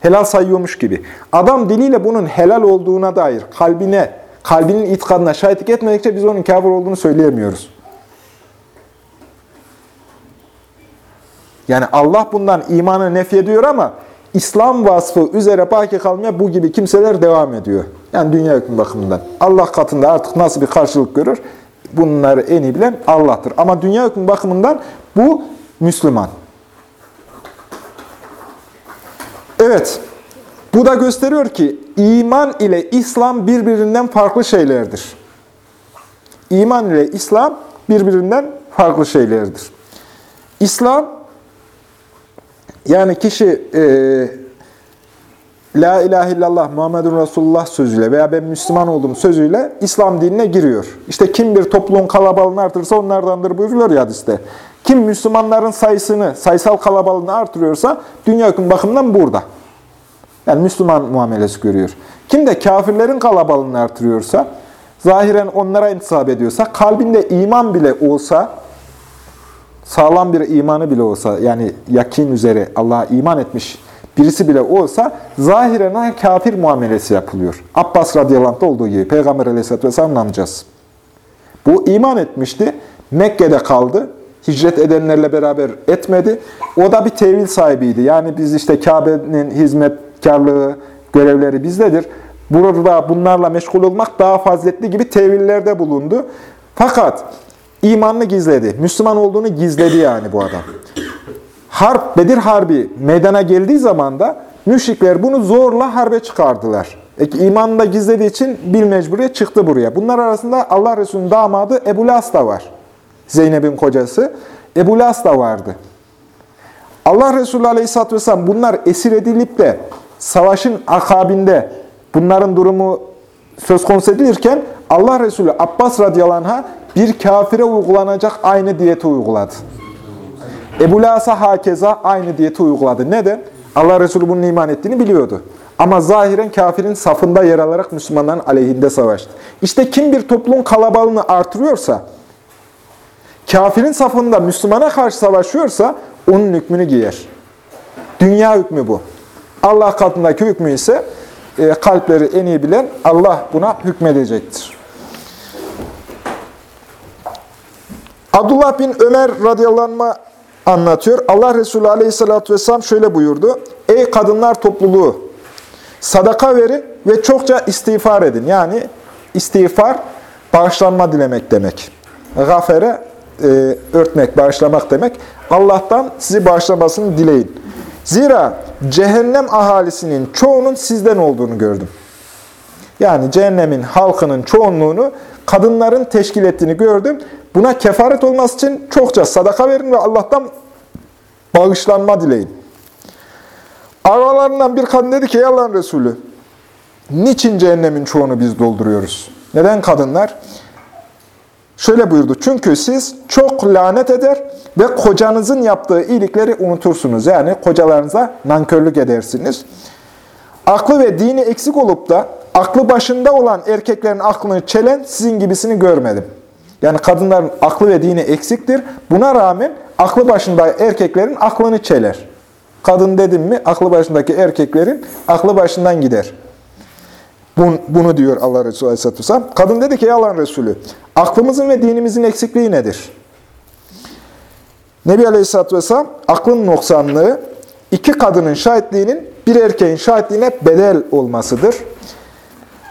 Helal sayıyormuş gibi. Adam diliyle bunun helal olduğuna dair kalbine, kalbinin itikadına şahitlik etmedikçe biz onun kafir olduğunu söyleyemiyoruz. Yani Allah bundan imanı nefyediyor ama İslam vasfı üzere baki kalmaya bu gibi kimseler devam ediyor. Yani dünya hükmü bakımından. Allah katında artık nasıl bir karşılık görür? Bunları en iyi bilen Allah'tır. Ama dünya hükmü bakımından bu Müslüman. Evet, bu da gösteriyor ki iman ile İslam birbirinden farklı şeylerdir. İman ile İslam birbirinden farklı şeylerdir. İslam, yani kişi e, La ilahe illallah Muhammedun Resulullah sözüyle veya ben Müslüman oldum sözüyle İslam dinine giriyor. İşte kim bir topluluğun kalabalığını artırırsa onlardandır buyuruluyor ya hadiste. Kim Müslümanların sayısını, sayısal kalabalığını artırıyorsa dünya hüküm bakımından burada. Yani Müslüman muamelesi görüyor. Kim de kafirlerin kalabalığını artırıyorsa, zahiren onlara intisap ediyorsa, kalbinde iman bile olsa, sağlam bir imanı bile olsa, yani yakin üzere Allah'a iman etmiş birisi bile olsa, zahiren kafir muamelesi yapılıyor. Abbas radıyallahu olduğu gibi, Peygamber aleyhisselatü vesselam anlayacağız. Bu iman etmişti, Mekke'de kaldı, hicret edenlerle beraber etmedi. O da bir tevil sahibiydi. Yani biz işte Kabe'nin hizmetkarlığı, görevleri bizdedir. Burada bunlarla meşgul olmak daha faziletli gibi tevillerde bulundu. Fakat imanını gizledi. Müslüman olduğunu gizledi yani bu adam. Harp, Bedir Harbi meydana geldiği zaman da müşrikler bunu zorla harbe çıkardılar. E, imanını da gizlediği için bil mecburiyet çıktı buraya. Bunlar arasında Allah Resulü'nün damadı Ebu Las da var. Zeynep'in kocası. Ebu Las da vardı. Allah Resulü Aleyhisselatü Vesselam bunlar esir edilip de savaşın akabinde bunların durumu söz konusu edilirken Allah Resulü Abbas radıyallahu anh'a bir kafire uygulanacak aynı diyeti uyguladı. Ebu Las'a hakeza aynı diyeti uyguladı. Neden? Allah Resulü bunun iman ettiğini biliyordu. Ama zahiren kafirin safında yer alarak Müslümanların aleyhinde savaştı. İşte kim bir topluluğun kalabalığını artırıyorsa, kafirin safında Müslümana karşı savaşıyorsa onun hükmünü giyer. Dünya hükmü bu. Allah katındaki hükmü ise e, kalpleri en iyi bilen Allah buna hükmedecektir. Abdullah bin Ömer radıyallahu anlatıyor. Allah Resulü aleyhissalatü vesselam şöyle buyurdu. Ey kadınlar topluluğu! Sadaka verin ve çokça istiğfar edin. Yani istiğfar bağışlanma dilemek demek. Gafere e, örtmek, bağışlamak demek. Allah'tan sizi bağışlamasını dileyin. Zira cehennem ahalisinin çoğunun sizden olduğunu gördüm. Yani cehennemin halkının çoğunluğunu kadınların teşkil ettiğini gördüm. Buna kefaret olması için çokça sadaka verin ve Allah'tan bağışlanma dileyin. Aralarından bir kadın dedi ki, Allah'ın Resulü, niçin cehennemin çoğunu biz dolduruyoruz? Neden kadınlar? Şöyle buyurdu, çünkü siz çok lanet eder ve kocanızın yaptığı iyilikleri unutursunuz. Yani kocalarınıza nankörlük edersiniz. Aklı ve dini eksik olup da aklı başında olan erkeklerin aklını çelen sizin gibisini görmedim. Yani kadınların aklı ve dini eksiktir. Buna rağmen aklı başında erkeklerin aklını çeler. Kadın dedim mi aklı başındaki erkeklerin aklı başından gider. Bunu diyor Allah Resulü Aleyhisselatü Vesselam. Kadın dedi ki ey Allah'ın Resulü, aklımızın ve dinimizin eksikliği nedir? Nebi Aleyhisselatü Vesselam, aklın noksanlığı, iki kadının şahitliğinin bir erkeğin şahitliğine bedel olmasıdır.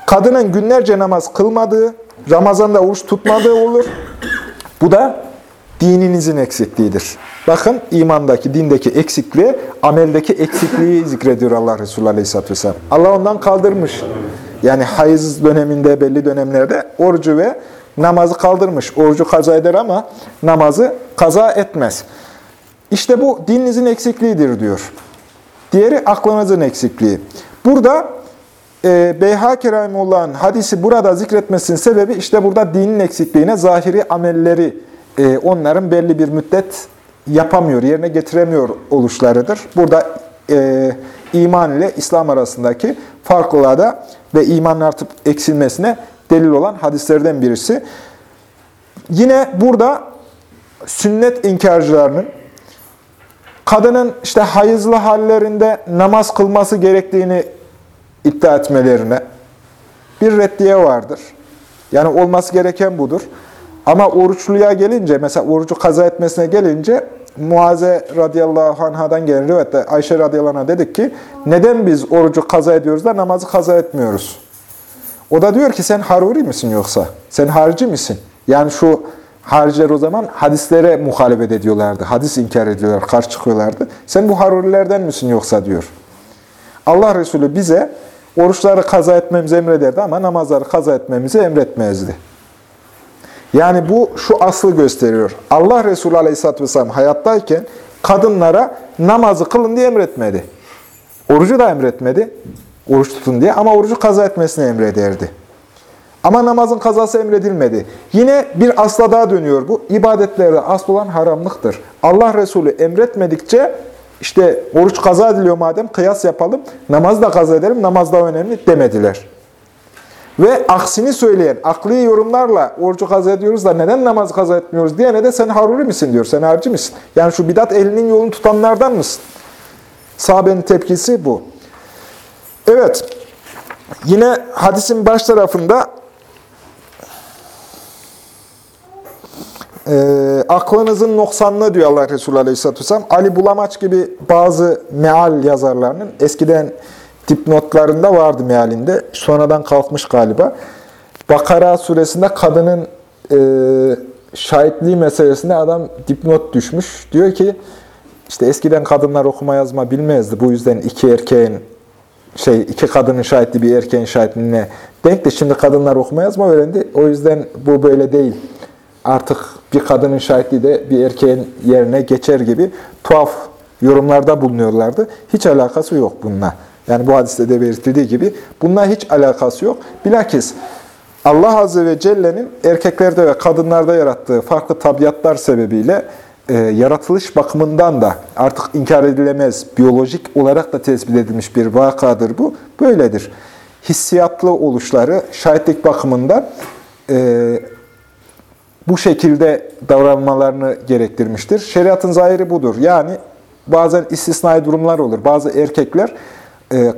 Kadının günlerce namaz kılmadığı, Ramazan'da oruç tutmadığı olur. Bu da dininizin eksikliğidir. Bakın imandaki, dindeki eksikliği, ameldeki eksikliği zikrediyor Allah Resulü Aleyhisselatü Vesselam. Allah ondan kaldırmış. Yani hayız döneminde, belli dönemlerde orucu ve namazı kaldırmış. Orucu kaza eder ama namazı kaza etmez. İşte bu dininizin eksikliğidir diyor. Diğeri aklınızın eksikliği. Burada e, Beyhaki Rahimullah'ın hadisi burada zikretmesinin sebebi işte burada dinin eksikliğine zahiri amelleri e, onların belli bir müddet yapamıyor, yerine getiremiyor oluşlarıdır. Burada e, iman ile İslam arasındaki farklılığa da ve imanın artıp eksilmesine delil olan hadislerden birisi. Yine burada sünnet inkarcılarının kadının işte hayızlı hallerinde namaz kılması gerektiğini iddia etmelerine bir reddiye vardır. Yani olması gereken budur. Ama oruçluya gelince, mesela orucu kaza etmesine gelince Muaze radıyallahu anhadan gelen rivayette Ayşe radıyallahu anh'a dedik ki neden biz orucu kaza ediyoruz da namazı kaza etmiyoruz? O da diyor ki sen haruri misin yoksa? Sen harici misin? Yani şu hariciler o zaman hadislere muhalefet ediyorlardı. Hadis inkar ediyorlar, karşı çıkıyorlardı. Sen bu harurilerden misin yoksa diyor. Allah Resulü bize oruçları kaza etmemizi emrederdi ama namazları kaza etmemizi emretmezdi. Yani bu şu aslı gösteriyor. Allah Resulü Aleyhisselatü Vesselam hayattayken kadınlara namazı kılın diye emretmedi. Orucu da emretmedi. oruç tutun diye ama orucu kaza etmesini emrederdi. Ama namazın kazası emredilmedi. Yine bir asla daha dönüyor bu. İbadetlerde asıl olan haramlıktır. Allah Resulü emretmedikçe işte oruç kaza ediliyor madem kıyas yapalım. Namaz da kaza edelim, namaz da önemli demediler. Ve aksini söyleyen, akli yorumlarla orucu kaza ediyoruz da neden namaz kaza etmiyoruz diyene de sen haruri misin diyor, sen harcı mısın? Yani şu bidat elinin yolunu tutanlardan mısın? Sahabenin tepkisi bu. Evet, yine hadisin baş tarafında e, aklınızın noksanlığı diyor Allah Resulü Aleyhisselatü Vesselam. Ali Bulamaç gibi bazı meal yazarlarının eskiden dipnotlarında vardı mealinde. Sonradan kalkmış galiba. Bakara suresinde kadının e, şahitliği meselesinde adam dipnot düşmüş. Diyor ki işte eskiden kadınlar okuma yazma bilmezdi. Bu yüzden iki erkeğin şey iki kadının şahitliği bir erkeğin şahitliğine denk de şimdi kadınlar okuma yazma öğrendi. O yüzden bu böyle değil. Artık bir kadının şahitliği de bir erkeğin yerine geçer gibi tuhaf yorumlarda bulunuyorlardı. Hiç alakası yok bununla. Yani bu hadiste de belirtildiği gibi bununla hiç alakası yok. Bilakis Allah Azze ve Celle'nin erkeklerde ve kadınlarda yarattığı farklı tabiatlar sebebiyle e, yaratılış bakımından da artık inkar edilemez, biyolojik olarak da tespit edilmiş bir vakadır bu. Böyledir. Hissiyatlı oluşları şahitlik bakımından e, bu şekilde davranmalarını gerektirmiştir. Şeriatın zahiri budur. Yani bazen istisnai durumlar olur. Bazı erkekler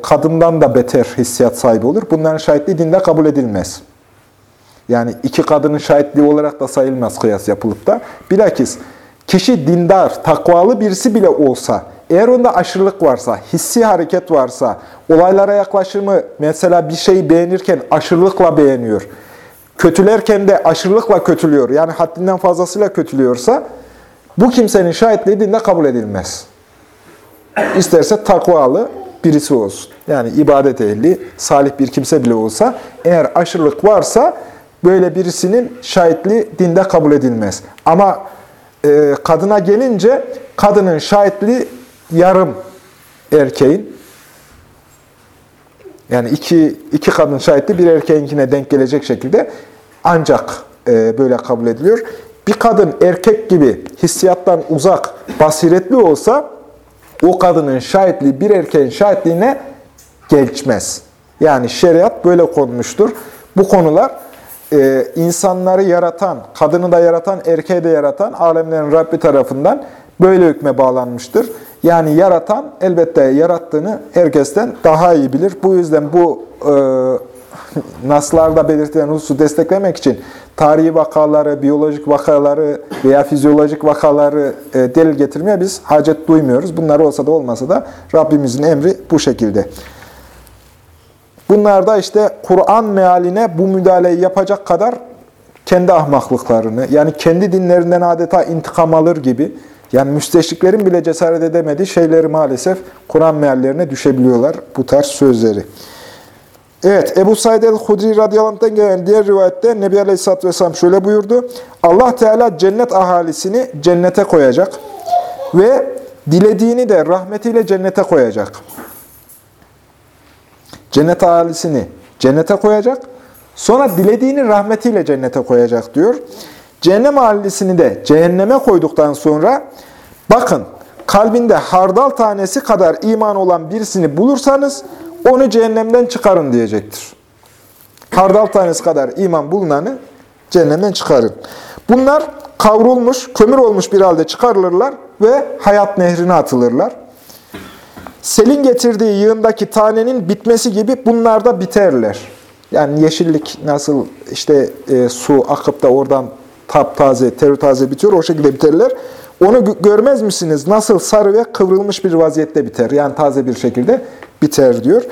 kadından da beter hissiyat sahibi olur. Bunların şahitliği dinde kabul edilmez. Yani iki kadının şahitliği olarak da sayılmaz kıyas yapılıp da. Bilakis kişi dindar, takvalı birisi bile olsa, eğer onda aşırılık varsa, hissi hareket varsa, olaylara yaklaşımı mesela bir şeyi beğenirken aşırılıkla beğeniyor, kötülerken de aşırılıkla kötülüyor, yani haddinden fazlasıyla kötülüyorsa, bu kimsenin şahitliği dinde kabul edilmez. İsterse takvalı birisi olsun. Yani ibadet ehli, salih bir kimse bile olsa, eğer aşırılık varsa, böyle birisinin şahitliği dinde kabul edilmez. Ama e, kadına gelince, kadının şahitliği yarım erkeğin, yani iki, iki kadın şahitli bir erkeğinkine denk gelecek şekilde ancak e, böyle kabul ediliyor. Bir kadın erkek gibi hissiyattan uzak, basiretli olsa o kadının şahitliği bir erkeğin şahitliğine geçmez. Yani şeriat böyle konmuştur. Bu konular e, insanları yaratan, kadını da yaratan, erkeği de yaratan alemlerin Rabbi tarafından böyle hükme bağlanmıştır. Yani yaratan elbette yarattığını herkesten daha iyi bilir. Bu yüzden bu e, naslarda belirtilen hususu desteklemek için tarihi vakaları, biyolojik vakaları veya fizyolojik vakaları e, delil getirmeye biz hacet duymuyoruz. Bunlar olsa da olmasa da Rabbimizin emri bu şekilde. Bunlar da işte Kur'an mealine bu müdahaleyi yapacak kadar kendi ahmaklıklarını, yani kendi dinlerinden adeta intikam alır gibi, yani müsteşriklerin bile cesaret edemediği şeyleri maalesef Kur'an meallerine düşebiliyorlar bu tarz sözleri. Evet, Ebu Said el-Hudri radıyallahu gelen diğer rivayette Nebi Aleyhisselatü Vesselam şöyle buyurdu. Allah Teala cennet ahalisini cennete koyacak ve dilediğini de rahmetiyle cennete koyacak. Cennet ahalisini cennete koyacak, sonra dilediğini rahmetiyle cennete koyacak diyor. Cehennem ahalisini de cehenneme koyduktan sonra bakın kalbinde hardal tanesi kadar iman olan birisini bulursanız onu cehennemden çıkarın diyecektir. Hardal tanesi kadar iman bulunanı cehennemden çıkarın. Bunlar kavrulmuş, kömür olmuş bir halde çıkarılırlar ve hayat nehrine atılırlar. Selin getirdiği yığındaki tanenin bitmesi gibi bunlar da biterler. Yani yeşillik nasıl işte e, su akıp da oradan taptaze, taze bitiyor, o şekilde biterler. Onu görmez misiniz? Nasıl sarı ve kıvrılmış bir vaziyette biter. Yani taze bir şekilde biter diyor.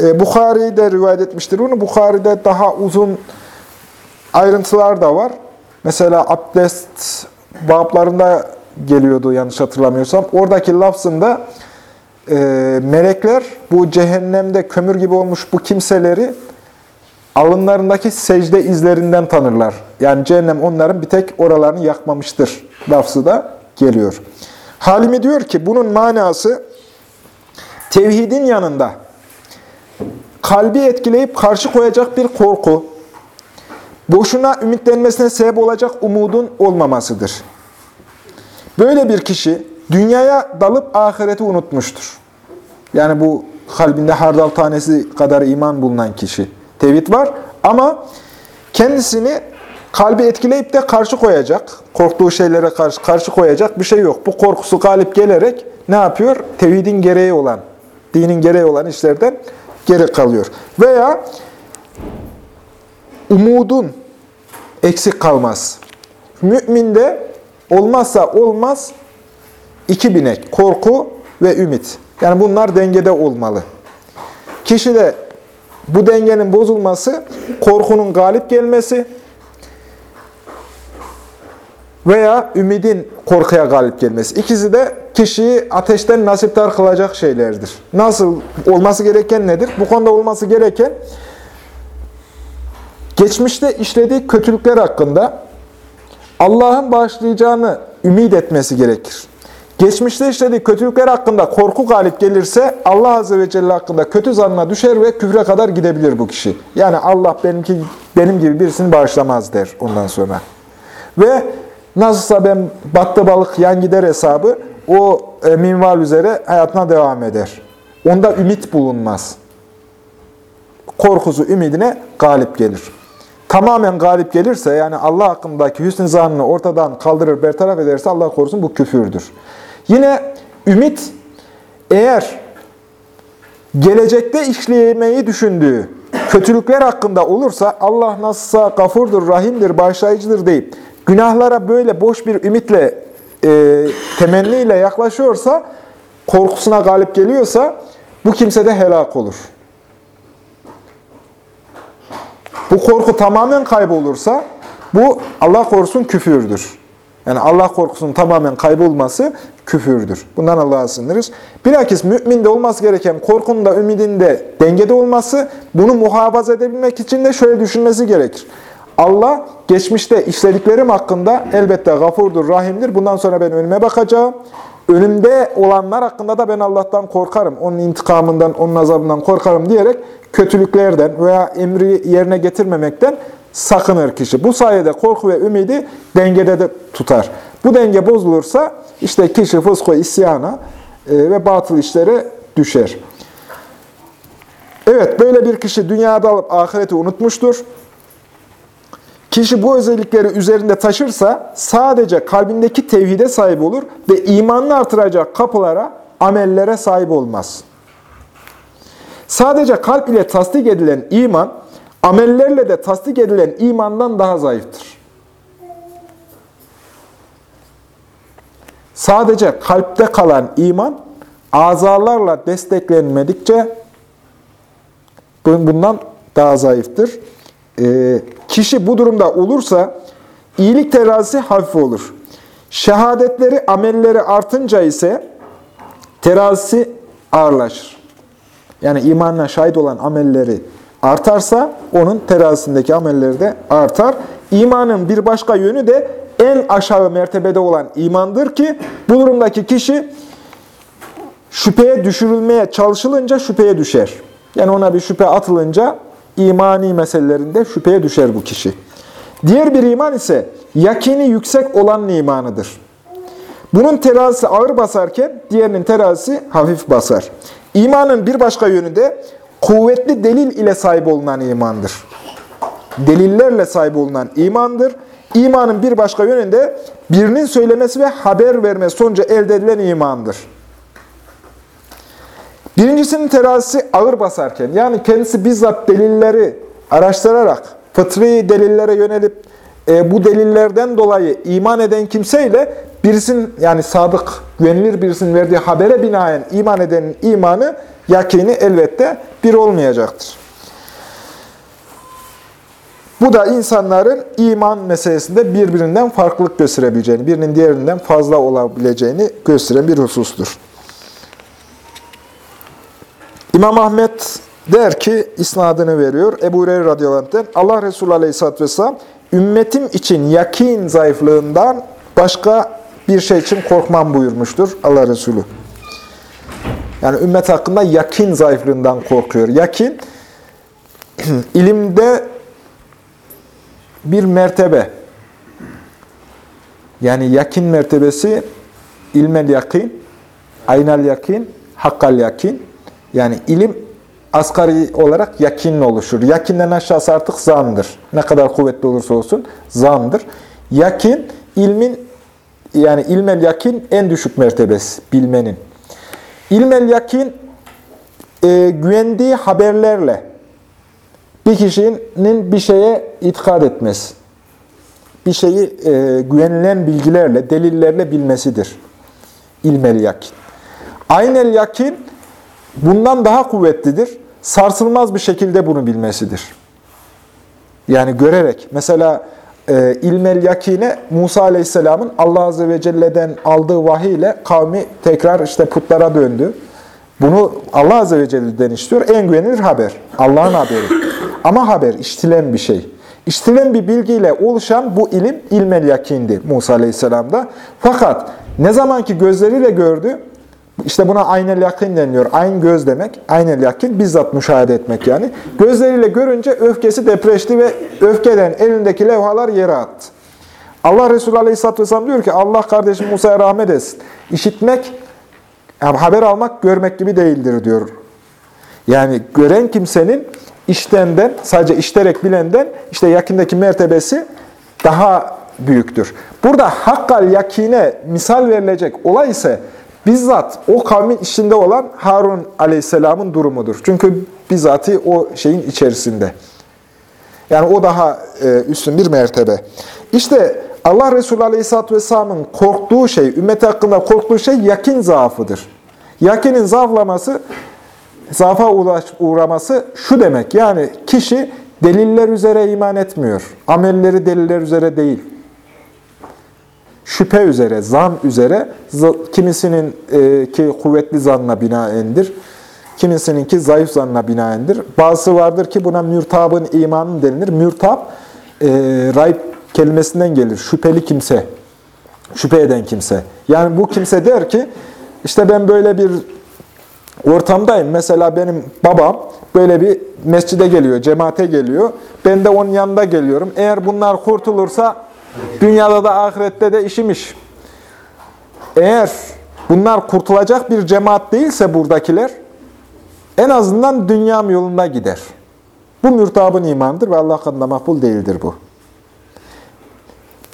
E, Bukhari de rivayet etmiştir bunu. Bukhari'de daha uzun ayrıntılar da var. Mesela abdest bablarında geliyordu yanlış hatırlamıyorsam. Oradaki lafzında e, melekler bu cehennemde kömür gibi olmuş bu kimseleri alınlarındaki secde izlerinden tanırlar. Yani cehennem onların bir tek oralarını yakmamıştır lafzı da geliyor. Halimi diyor ki bunun manası tevhidin yanında kalbi etkileyip karşı koyacak bir korku, boşuna ümitlenmesine sebep olacak umudun olmamasıdır. Böyle bir kişi dünyaya dalıp ahireti unutmuştur. Yani bu kalbinde hardal tanesi kadar iman bulunan kişi. Tevhid var ama kendisini kalbi etkileyip de karşı koyacak, korktuğu şeylere karşı karşı koyacak bir şey yok. Bu korkusu galip gelerek ne yapıyor? Tevhidin gereği olan, dinin gereği olan işlerden geri kalıyor. Veya umudun eksik kalmaz. Müminde olmazsa olmaz iki binek, korku ve ümit. Yani bunlar dengede olmalı. Kişide bu dengenin bozulması, korkunun galip gelmesi veya ümidin korkuya galip gelmesi. İkisi de kişiyi ateşten nasiptar kılacak şeylerdir. Nasıl olması gereken nedir? Bu konuda olması gereken geçmişte işlediği kötülükler hakkında Allah'ın bağışlayacağını ümit etmesi gerekir. Geçmişte işlediği kötülükler hakkında korku galip gelirse Allah Azze ve Celle hakkında kötü zanına düşer ve küfre kadar gidebilir bu kişi. Yani Allah benimki, benim gibi birisini bağışlamaz der ondan sonra. Ve nasılsa ben battı balık yan gider hesabı o e, minval üzere hayatına devam eder. Onda ümit bulunmaz. Korkusu ümidine galip gelir. Tamamen galip gelirse yani Allah hakkındaki hüsnü zannını ortadan kaldırır, bertaraf ederse Allah korusun bu küfürdür. Yine ümit eğer gelecekte işlemeyi düşündüğü kötülükler hakkında olursa Allah nasılsa gafurdur, rahimdir, bağışlayıcıdır deyip günahlara böyle boş bir ümitle, e, temenniyle yaklaşıyorsa, korkusuna galip geliyorsa bu kimse de helak olur. Bu korku tamamen kaybolursa bu Allah korusun küfürdür. Yani Allah korkusunun tamamen kaybolması küfürdür. Bundan Allah'a sınırız. Bilakis müminde olması gereken korkunun da ümidin de dengede olması, bunu muhafaza edebilmek için de şöyle düşünmesi gerekir. Allah geçmişte işlediklerim hakkında elbette gafurdur, rahimdir. Bundan sonra ben önüme bakacağım. Önümde olanlar hakkında da ben Allah'tan korkarım. Onun intikamından, onun azabından korkarım diyerek kötülüklerden veya emri yerine getirmemekten sakınır kişi. Bu sayede korku ve ümidi dengede de tutar. Bu denge bozulursa işte kişi fısko, isyana e, ve batıl işlere düşer. Evet, böyle bir kişi dünyada alıp ahireti unutmuştur. Kişi bu özellikleri üzerinde taşırsa sadece kalbindeki tevhide sahip olur ve imanını artıracak kapılara, amellere sahip olmaz. Sadece kalp ile tasdik edilen iman, amellerle de tasdik edilen imandan daha zayıftır. Sadece kalpte kalan iman, azalarla desteklenmedikçe bundan daha zayıftır. Ee, kişi bu durumda olursa iyilik terazisi hafif olur. Şehadetleri, amelleri artınca ise terazisi ağırlaşır. Yani imanla şahit olan amelleri artarsa onun terazisindeki amelleri de artar. İmanın bir başka yönü de en aşağı mertebede olan imandır ki bu durumdaki kişi şüpheye düşürülmeye çalışılınca şüpheye düşer. Yani ona bir şüphe atılınca imani meselelerinde şüpheye düşer bu kişi. Diğer bir iman ise yakini yüksek olan imanıdır. Bunun terazisi ağır basarken diğerinin terazisi hafif basar. İmanın bir başka yönü de kuvvetli delil ile sahip olunan imandır. Delillerle sahip olunan imandır. İmanın bir başka yönünde birinin söylemesi ve haber vermesi sonucu elde edilen imandır. Birincisinin terazisi ağır basarken, yani kendisi bizzat delilleri araştırarak, fıtri delillere yönelip e, bu delillerden dolayı iman eden kimseyle birisinin, yani sadık, güvenilir birisinin verdiği habere binaen iman edenin imanı, yakini elbette bir olmayacaktır. Bu da insanların iman meselesinde birbirinden farklılık gösterebileceğini, birinin diğerinden fazla olabileceğini gösteren bir husustur. İmam Ahmet der ki, isnadını veriyor, Ebu Hureyre radıyallahu Allah Resulü aleyhisselatü vesselam, ümmetim için yakin zayıflığından başka bir şey için korkmam buyurmuştur Allah Resulü. Yani ümmet hakkında yakin zayıflığından korkuyor. Yakin, ilimde bir mertebe, yani yakin mertebesi ilmel yakin, aynal yakin, hakkal yakin. Yani ilim asgari olarak yakinle oluşur. Yakinden aşağısı artık zandır. Ne kadar kuvvetli olursa olsun zandır. Yakin, ilmin yani ilmel yakin en düşük mertebesi, bilmenin. İlmel yakin, e, güvendiği haberlerle bir kişinin bir şeye itikad etmesi, bir şeyi e, güvenilen bilgilerle, delillerle bilmesidir. İlmel yakin. Aynel yakin bundan daha kuvvetlidir. Sarsılmaz bir şekilde bunu bilmesidir. Yani görerek. Mesela e, ilmel yakine Musa Aleyhisselam'ın Allah Azze ve Celle'den aldığı vahiy ile kavmi tekrar işte putlara döndü. Bunu Allah Azze ve Celle'den istiyor. En güvenilir haber. Allah'ın haberi. Ama haber iştilen bir şey. İştilen bir bilgiyle oluşan bu ilim ilmel yakindi Musa Aleyhisselam'da. Fakat ne zaman ki gözleriyle gördü, işte buna aynel yakin deniyor. Ayn göz demek. Aynel yakin bizzat müşahede etmek yani. Gözleriyle görünce öfkesi depreşti ve öfkeden elindeki levhalar yere attı. Allah Resulü Aleyhisselatü Vesselam diyor ki Allah kardeşim Musa'ya rahmet etsin. İşitmek, yani haber almak görmek gibi değildir diyor. Yani gören kimsenin iştenden, sadece işterek bilenden işte yakındaki mertebesi daha büyüktür. Burada hakkal yakine misal verilecek olay ise bizzat o kavmin içinde olan Harun aleyhisselamın durumudur. Çünkü bizzati o şeyin içerisinde. Yani o daha e, üstün bir mertebe. İşte Allah Resulü Aleyhisselatü Vesselam'ın korktuğu şey, ümmet hakkında korktuğu şey yakin zaafıdır. Yakinin zaaflaması, zaafa uğraması şu demek. Yani kişi deliller üzere iman etmiyor. Amelleri deliller üzere değil şüphe üzere, zan üzere, kimisinin e, ki kuvvetli zanna binaendir, kimisininki zayıf zanna binaendir. Bazısı vardır ki buna mürtabın imanı denilir. Mürtab, e, rayb kelimesinden gelir. Şüpheli kimse, şüphe eden kimse. Yani bu kimse der ki, işte ben böyle bir ortamdayım. Mesela benim babam böyle bir mescide geliyor, cemaate geliyor. Ben de onun yanında geliyorum. Eğer bunlar kurtulursa Dünyada da ahirette de işimiş. Eğer bunlar kurtulacak bir cemaat değilse buradakiler, en azından dünya yolunda gider. Bu mürtabın imandır ve Allah katında makbul değildir bu.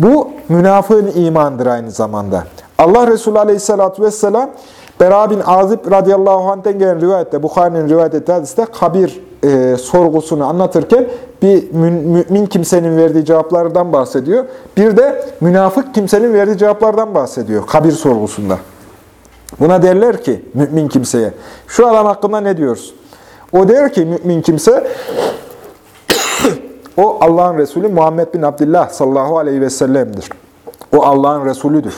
Bu münafığın imandır aynı zamanda. Allah Resulü Aleyhisselatü Vesselam Bera bin Azib radıyallahu anh'ten gelen rivayette, Bukhari'nin rivayet ettiği hadiste kabir e, sorgusunu anlatırken bir mümin kimsenin verdiği cevaplardan bahsediyor. Bir de münafık kimsenin verdiği cevaplardan bahsediyor kabir sorgusunda. Buna derler ki mümin kimseye, şu adam hakkında ne diyorsun? O der ki mümin kimse, o Allah'ın Resulü Muhammed bin Abdullah sallallahu aleyhi ve sellem'dir. O Allah'ın Resulüdür.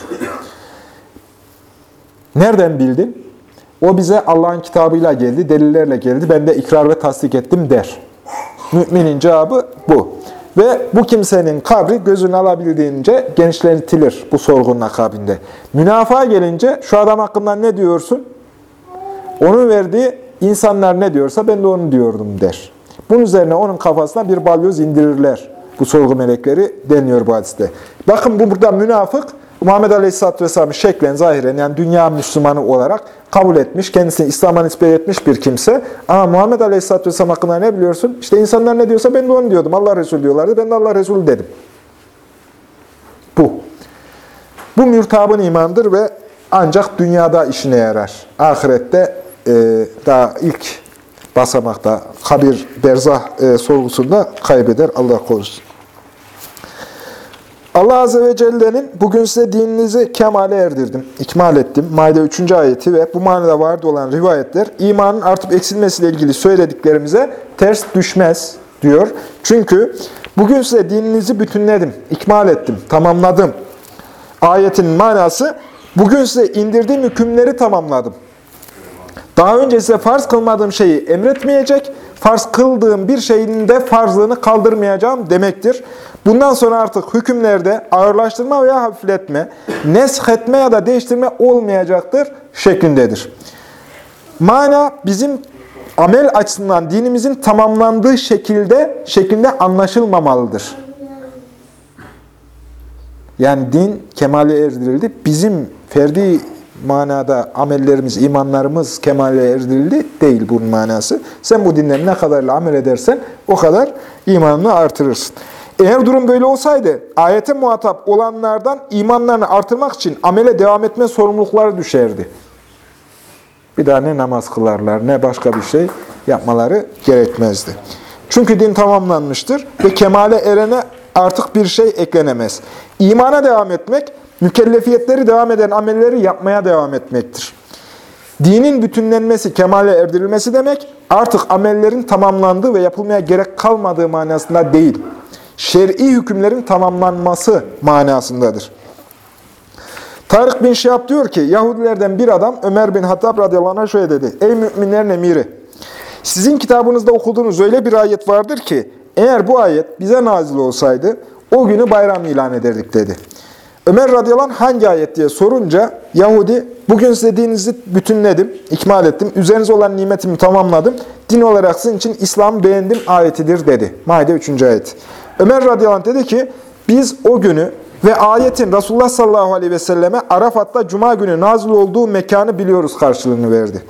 Nereden bildin? O bize Allah'ın kitabıyla geldi, delillerle geldi. Ben de ikrar ve tasdik ettim der. Müminin cevabı bu. Ve bu kimsenin kabri gözünü alabildiğince genişletilir bu sorgunun akabinde. Münafığa gelince şu adam hakkında ne diyorsun? Onun verdiği insanlar ne diyorsa ben de onu diyordum der. Bunun üzerine onun kafasına bir balyoz indirirler. Bu sorgu melekleri deniyor bu hadiste. Bakın bu burada münafık Muhammed Aleyhisselatü Vesselam'ı şeklen, zahiren yani dünya Müslümanı olarak kabul etmiş, kendisini İslam'a nispet etmiş bir kimse. Ama Muhammed Aleyhisselatü Vesselam hakkında ne biliyorsun? İşte insanlar ne diyorsa ben de onu diyordum. Allah Resulü diyorlardı, ben de Allah Resulü dedim. Bu. Bu mürtabın imandır ve ancak dünyada işine yarar. Ahirette e, daha ilk basamakta, kabir, berzah e, sorgusunda kaybeder. Allah korusun. Allah Azze ve Celle'nin bugün size dininizi kemale erdirdim, ikmal ettim. Maide 3. ayeti ve bu manada vardı olan rivayetler imanın artıp eksilmesiyle ilgili söylediklerimize ters düşmez diyor. Çünkü bugün size dininizi bütünledim, ikmal ettim, tamamladım. Ayetin manası bugün size indirdiğim hükümleri tamamladım. Daha önce size farz kılmadığım şeyi emretmeyecek, farz kıldığım bir şeyin de farzlığını kaldırmayacağım demektir. Bundan sonra artık hükümlerde ağırlaştırma veya hafifletme, neshetme ya da değiştirme olmayacaktır şeklindedir. Mana bizim amel açısından dinimizin tamamlandığı şekilde şeklinde anlaşılmamalıdır. Yani din kemale erdirildi. Bizim ferdi manada amellerimiz, imanlarımız kemale erdirildi değil bunun manası. Sen bu dinle ne kadarla amel edersen o kadar imanını artırırsın. Eğer durum böyle olsaydı ayete muhatap olanlardan imanlarını artırmak için amele devam etme sorumlulukları düşerdi. Bir daha ne namaz kılarlar ne başka bir şey yapmaları gerekmezdi. Çünkü din tamamlanmıştır ve kemale erene artık bir şey eklenemez. İmana devam etmek, mükellefiyetleri devam eden amelleri yapmaya devam etmektir. Dinin bütünlenmesi, kemale erdirilmesi demek, artık amellerin tamamlandığı ve yapılmaya gerek kalmadığı manasında değil, şer'i hükümlerin tamamlanması manasındadır. Tarık bin Şihab diyor ki, Yahudilerden bir adam Ömer bin Hattab radıyallahu anh'a şöyle dedi. Ey müminlerin emiri, sizin kitabınızda okuduğunuz öyle bir ayet vardır ki, eğer bu ayet bize nazil olsaydı, o günü bayram ilan ederdik dedi. Ömer radıyallahu anh hangi ayet diye sorunca, Yahudi, bugün size bütünledim, ikmal ettim, üzerinize olan nimetimi tamamladım, din olarak sizin için İslam'ı beğendim ayetidir dedi. Maide 3. ayet. Ömer radıyallahu anh dedi ki, biz o günü ve ayetin Resulullah sallallahu aleyhi ve selleme Arafat'ta Cuma günü nazil olduğu mekanı biliyoruz karşılığını verdi.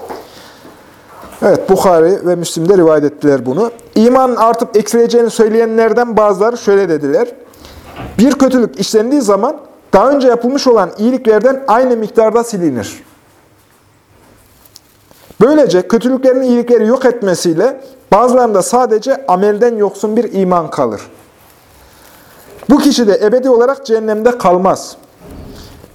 Evet, Bukhari ve Müslim'de rivayet ettiler bunu. İmanın artıp eksileceğini söyleyenlerden bazıları şöyle dediler. Bir kötülük işlendiği zaman daha önce yapılmış olan iyiliklerden aynı miktarda silinir. Böylece kötülüklerin iyilikleri yok etmesiyle bazılarında sadece amelden yoksun bir iman kalır. Bu kişi de ebedi olarak cehennemde kalmaz.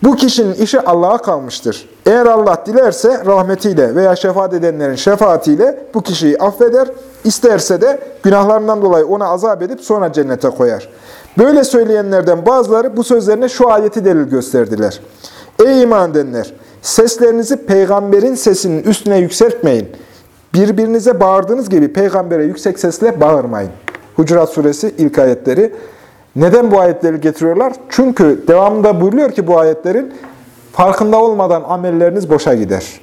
Bu kişinin işi Allah'a kalmıştır. Eğer Allah dilerse rahmetiyle veya şefaat edenlerin şefaatiyle bu kişiyi affeder, isterse de günahlarından dolayı ona azap edip sonra cennete koyar. Böyle söyleyenlerden bazıları bu sözlerine şu ayeti delil gösterdiler. Ey iman edenler! Seslerinizi peygamberin sesinin üstüne yükseltmeyin. Birbirinize bağırdığınız gibi peygambere yüksek sesle bağırmayın. Hucurat suresi ilk ayetleri. Neden bu ayetleri getiriyorlar? Çünkü devamında buyuruyor ki bu ayetlerin farkında olmadan amelleriniz boşa gider.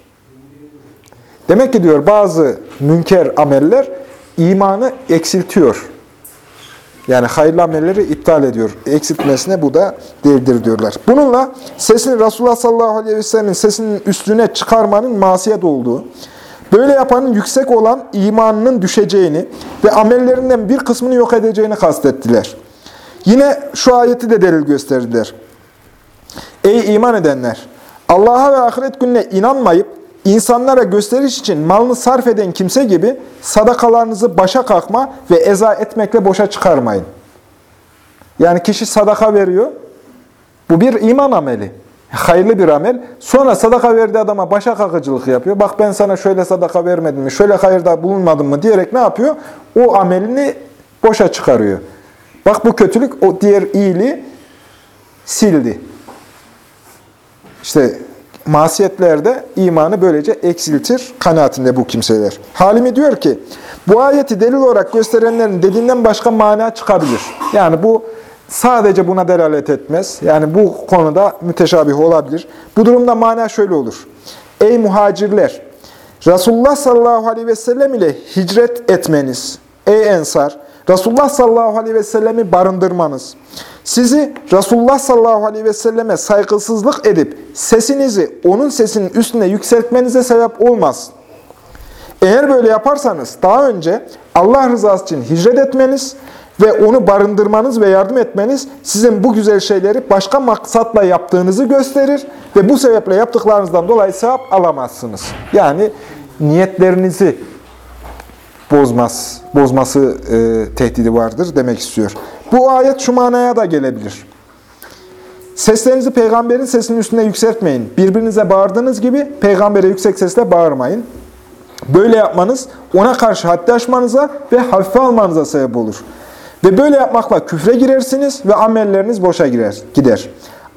Demek ki diyor bazı münker ameller imanı eksiltiyor. Yani hayırlı amelleri iptal ediyor. Eksiltmesine bu da delildir diyorlar. Bununla sesini Resulullah sallallahu aleyhi ve sellemin sesinin üstüne çıkarmanın masiyet olduğu, böyle yapanın yüksek olan imanının düşeceğini ve amellerinden bir kısmını yok edeceğini kastettiler. Yine şu ayeti de delil gösterdiler. Ey iman edenler! Allah'a ve ahiret gününe inanmayıp, insanlara gösteriş için malını sarf eden kimse gibi sadakalarınızı başa kalkma ve eza etmekle boşa çıkarmayın. Yani kişi sadaka veriyor. Bu bir iman ameli. Hayırlı bir amel. Sonra sadaka verdiği adama başa kakıcılık yapıyor. Bak ben sana şöyle sadaka vermedim mi, şöyle hayırda bulunmadım mı diyerek ne yapıyor? O amelini boşa çıkarıyor. Bak bu kötülük o diğer iyiliği sildi. İşte masiyetlerde imanı böylece eksiltir kanaatinde bu kimseler. Halimi diyor ki, bu ayeti delil olarak gösterenlerin dediğinden başka mana çıkabilir. Yani bu sadece buna delalet etmez. Yani bu konuda müteşabih olabilir. Bu durumda mana şöyle olur. Ey muhacirler! Resulullah sallallahu aleyhi ve sellem ile hicret etmeniz. Ey ensar! Resulullah sallallahu aleyhi ve sellemi barındırmanız, sizi Resulullah sallallahu aleyhi ve selleme saygısızlık edip sesinizi onun sesinin üstüne yükseltmenize sebep olmaz. Eğer böyle yaparsanız daha önce Allah rızası için hicret etmeniz ve onu barındırmanız ve yardım etmeniz sizin bu güzel şeyleri başka maksatla yaptığınızı gösterir ve bu sebeple yaptıklarınızdan dolayı sevap alamazsınız. Yani niyetlerinizi bozmaz, bozması e, tehdidi vardır demek istiyor. Bu ayet şu manaya da gelebilir. Seslerinizi peygamberin sesinin üstünde yükseltmeyin. Birbirinize bağırdığınız gibi peygambere yüksek sesle bağırmayın. Böyle yapmanız ona karşı haddi aşmanıza ve hafife almanıza sebep olur. Ve böyle yapmakla küfre girersiniz ve amelleriniz boşa girer, gider.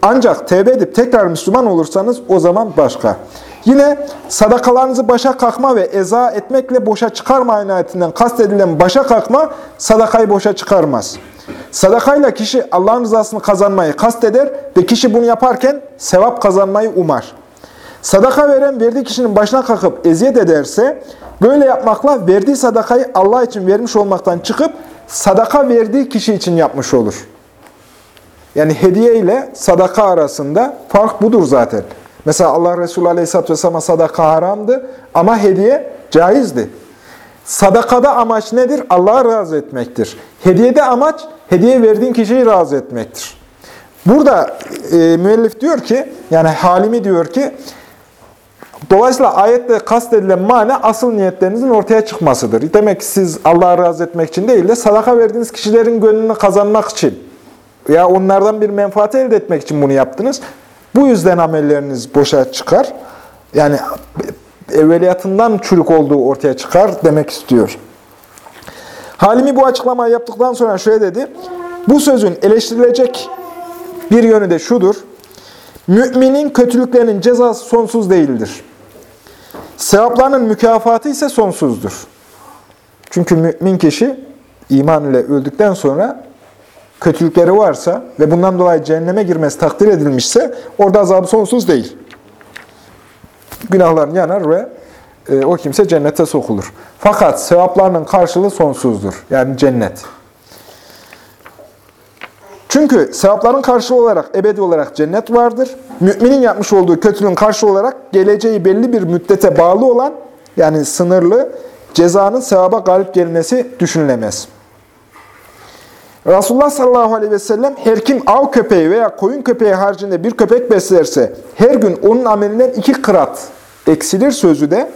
Ancak tevbe edip tekrar Müslüman olursanız o zaman başka. Yine sadakalarınızı başa kalkma ve eza etmekle boşa çıkarma ayetinden kastedilen başa kalkma sadakayı boşa çıkarmaz. Sadakayla kişi Allah'ın rızasını kazanmayı kasteder ve kişi bunu yaparken sevap kazanmayı umar. Sadaka veren verdiği kişinin başına kalkıp eziyet ederse, böyle yapmakla verdiği sadakayı Allah için vermiş olmaktan çıkıp sadaka verdiği kişi için yapmış olur. Yani hediye ile sadaka arasında fark budur zaten. Mesela Allah Resulü Aleyhisselatü Vesselam'a sadaka haramdı ama hediye caizdi. Sadakada amaç nedir? Allah'ı razı etmektir. Hediyede amaç, hediye verdiğin kişiyi razı etmektir. Burada e, müellif diyor ki, yani halimi diyor ki, dolayısıyla ayette kastedilen mana asıl niyetlerinizin ortaya çıkmasıdır. Demek ki siz Allah'ı razı etmek için değil de sadaka verdiğiniz kişilerin gönlünü kazanmak için ya onlardan bir menfaat elde etmek için bunu yaptınız. Bu yüzden amelleriniz boşa çıkar. Yani evveliyatından çürük olduğu ortaya çıkar demek istiyor. Halimi bu açıklamayı yaptıktan sonra şöyle dedi. Bu sözün eleştirilecek bir yönü de şudur. Müminin kötülüklerinin cezası sonsuz değildir. Sevaplarının mükafatı ise sonsuzdur. Çünkü mümin kişi iman ile öldükten sonra kötülükleri varsa ve bundan dolayı cehenneme girmesi takdir edilmişse orada azabı sonsuz değil. Günahların yanar ve e, o kimse cennete sokulur. Fakat sevaplarının karşılığı sonsuzdur. Yani cennet. Çünkü sevapların karşılığı olarak, ebedi olarak cennet vardır. Müminin yapmış olduğu kötülüğün karşılığı olarak geleceği belli bir müddete bağlı olan, yani sınırlı, cezanın sevaba galip gelmesi düşünülemez. Resulullah sallallahu aleyhi ve sellem her kim av köpeği veya koyun köpeği haricinde bir köpek beslerse her gün onun amelinden iki kırat eksilir sözü de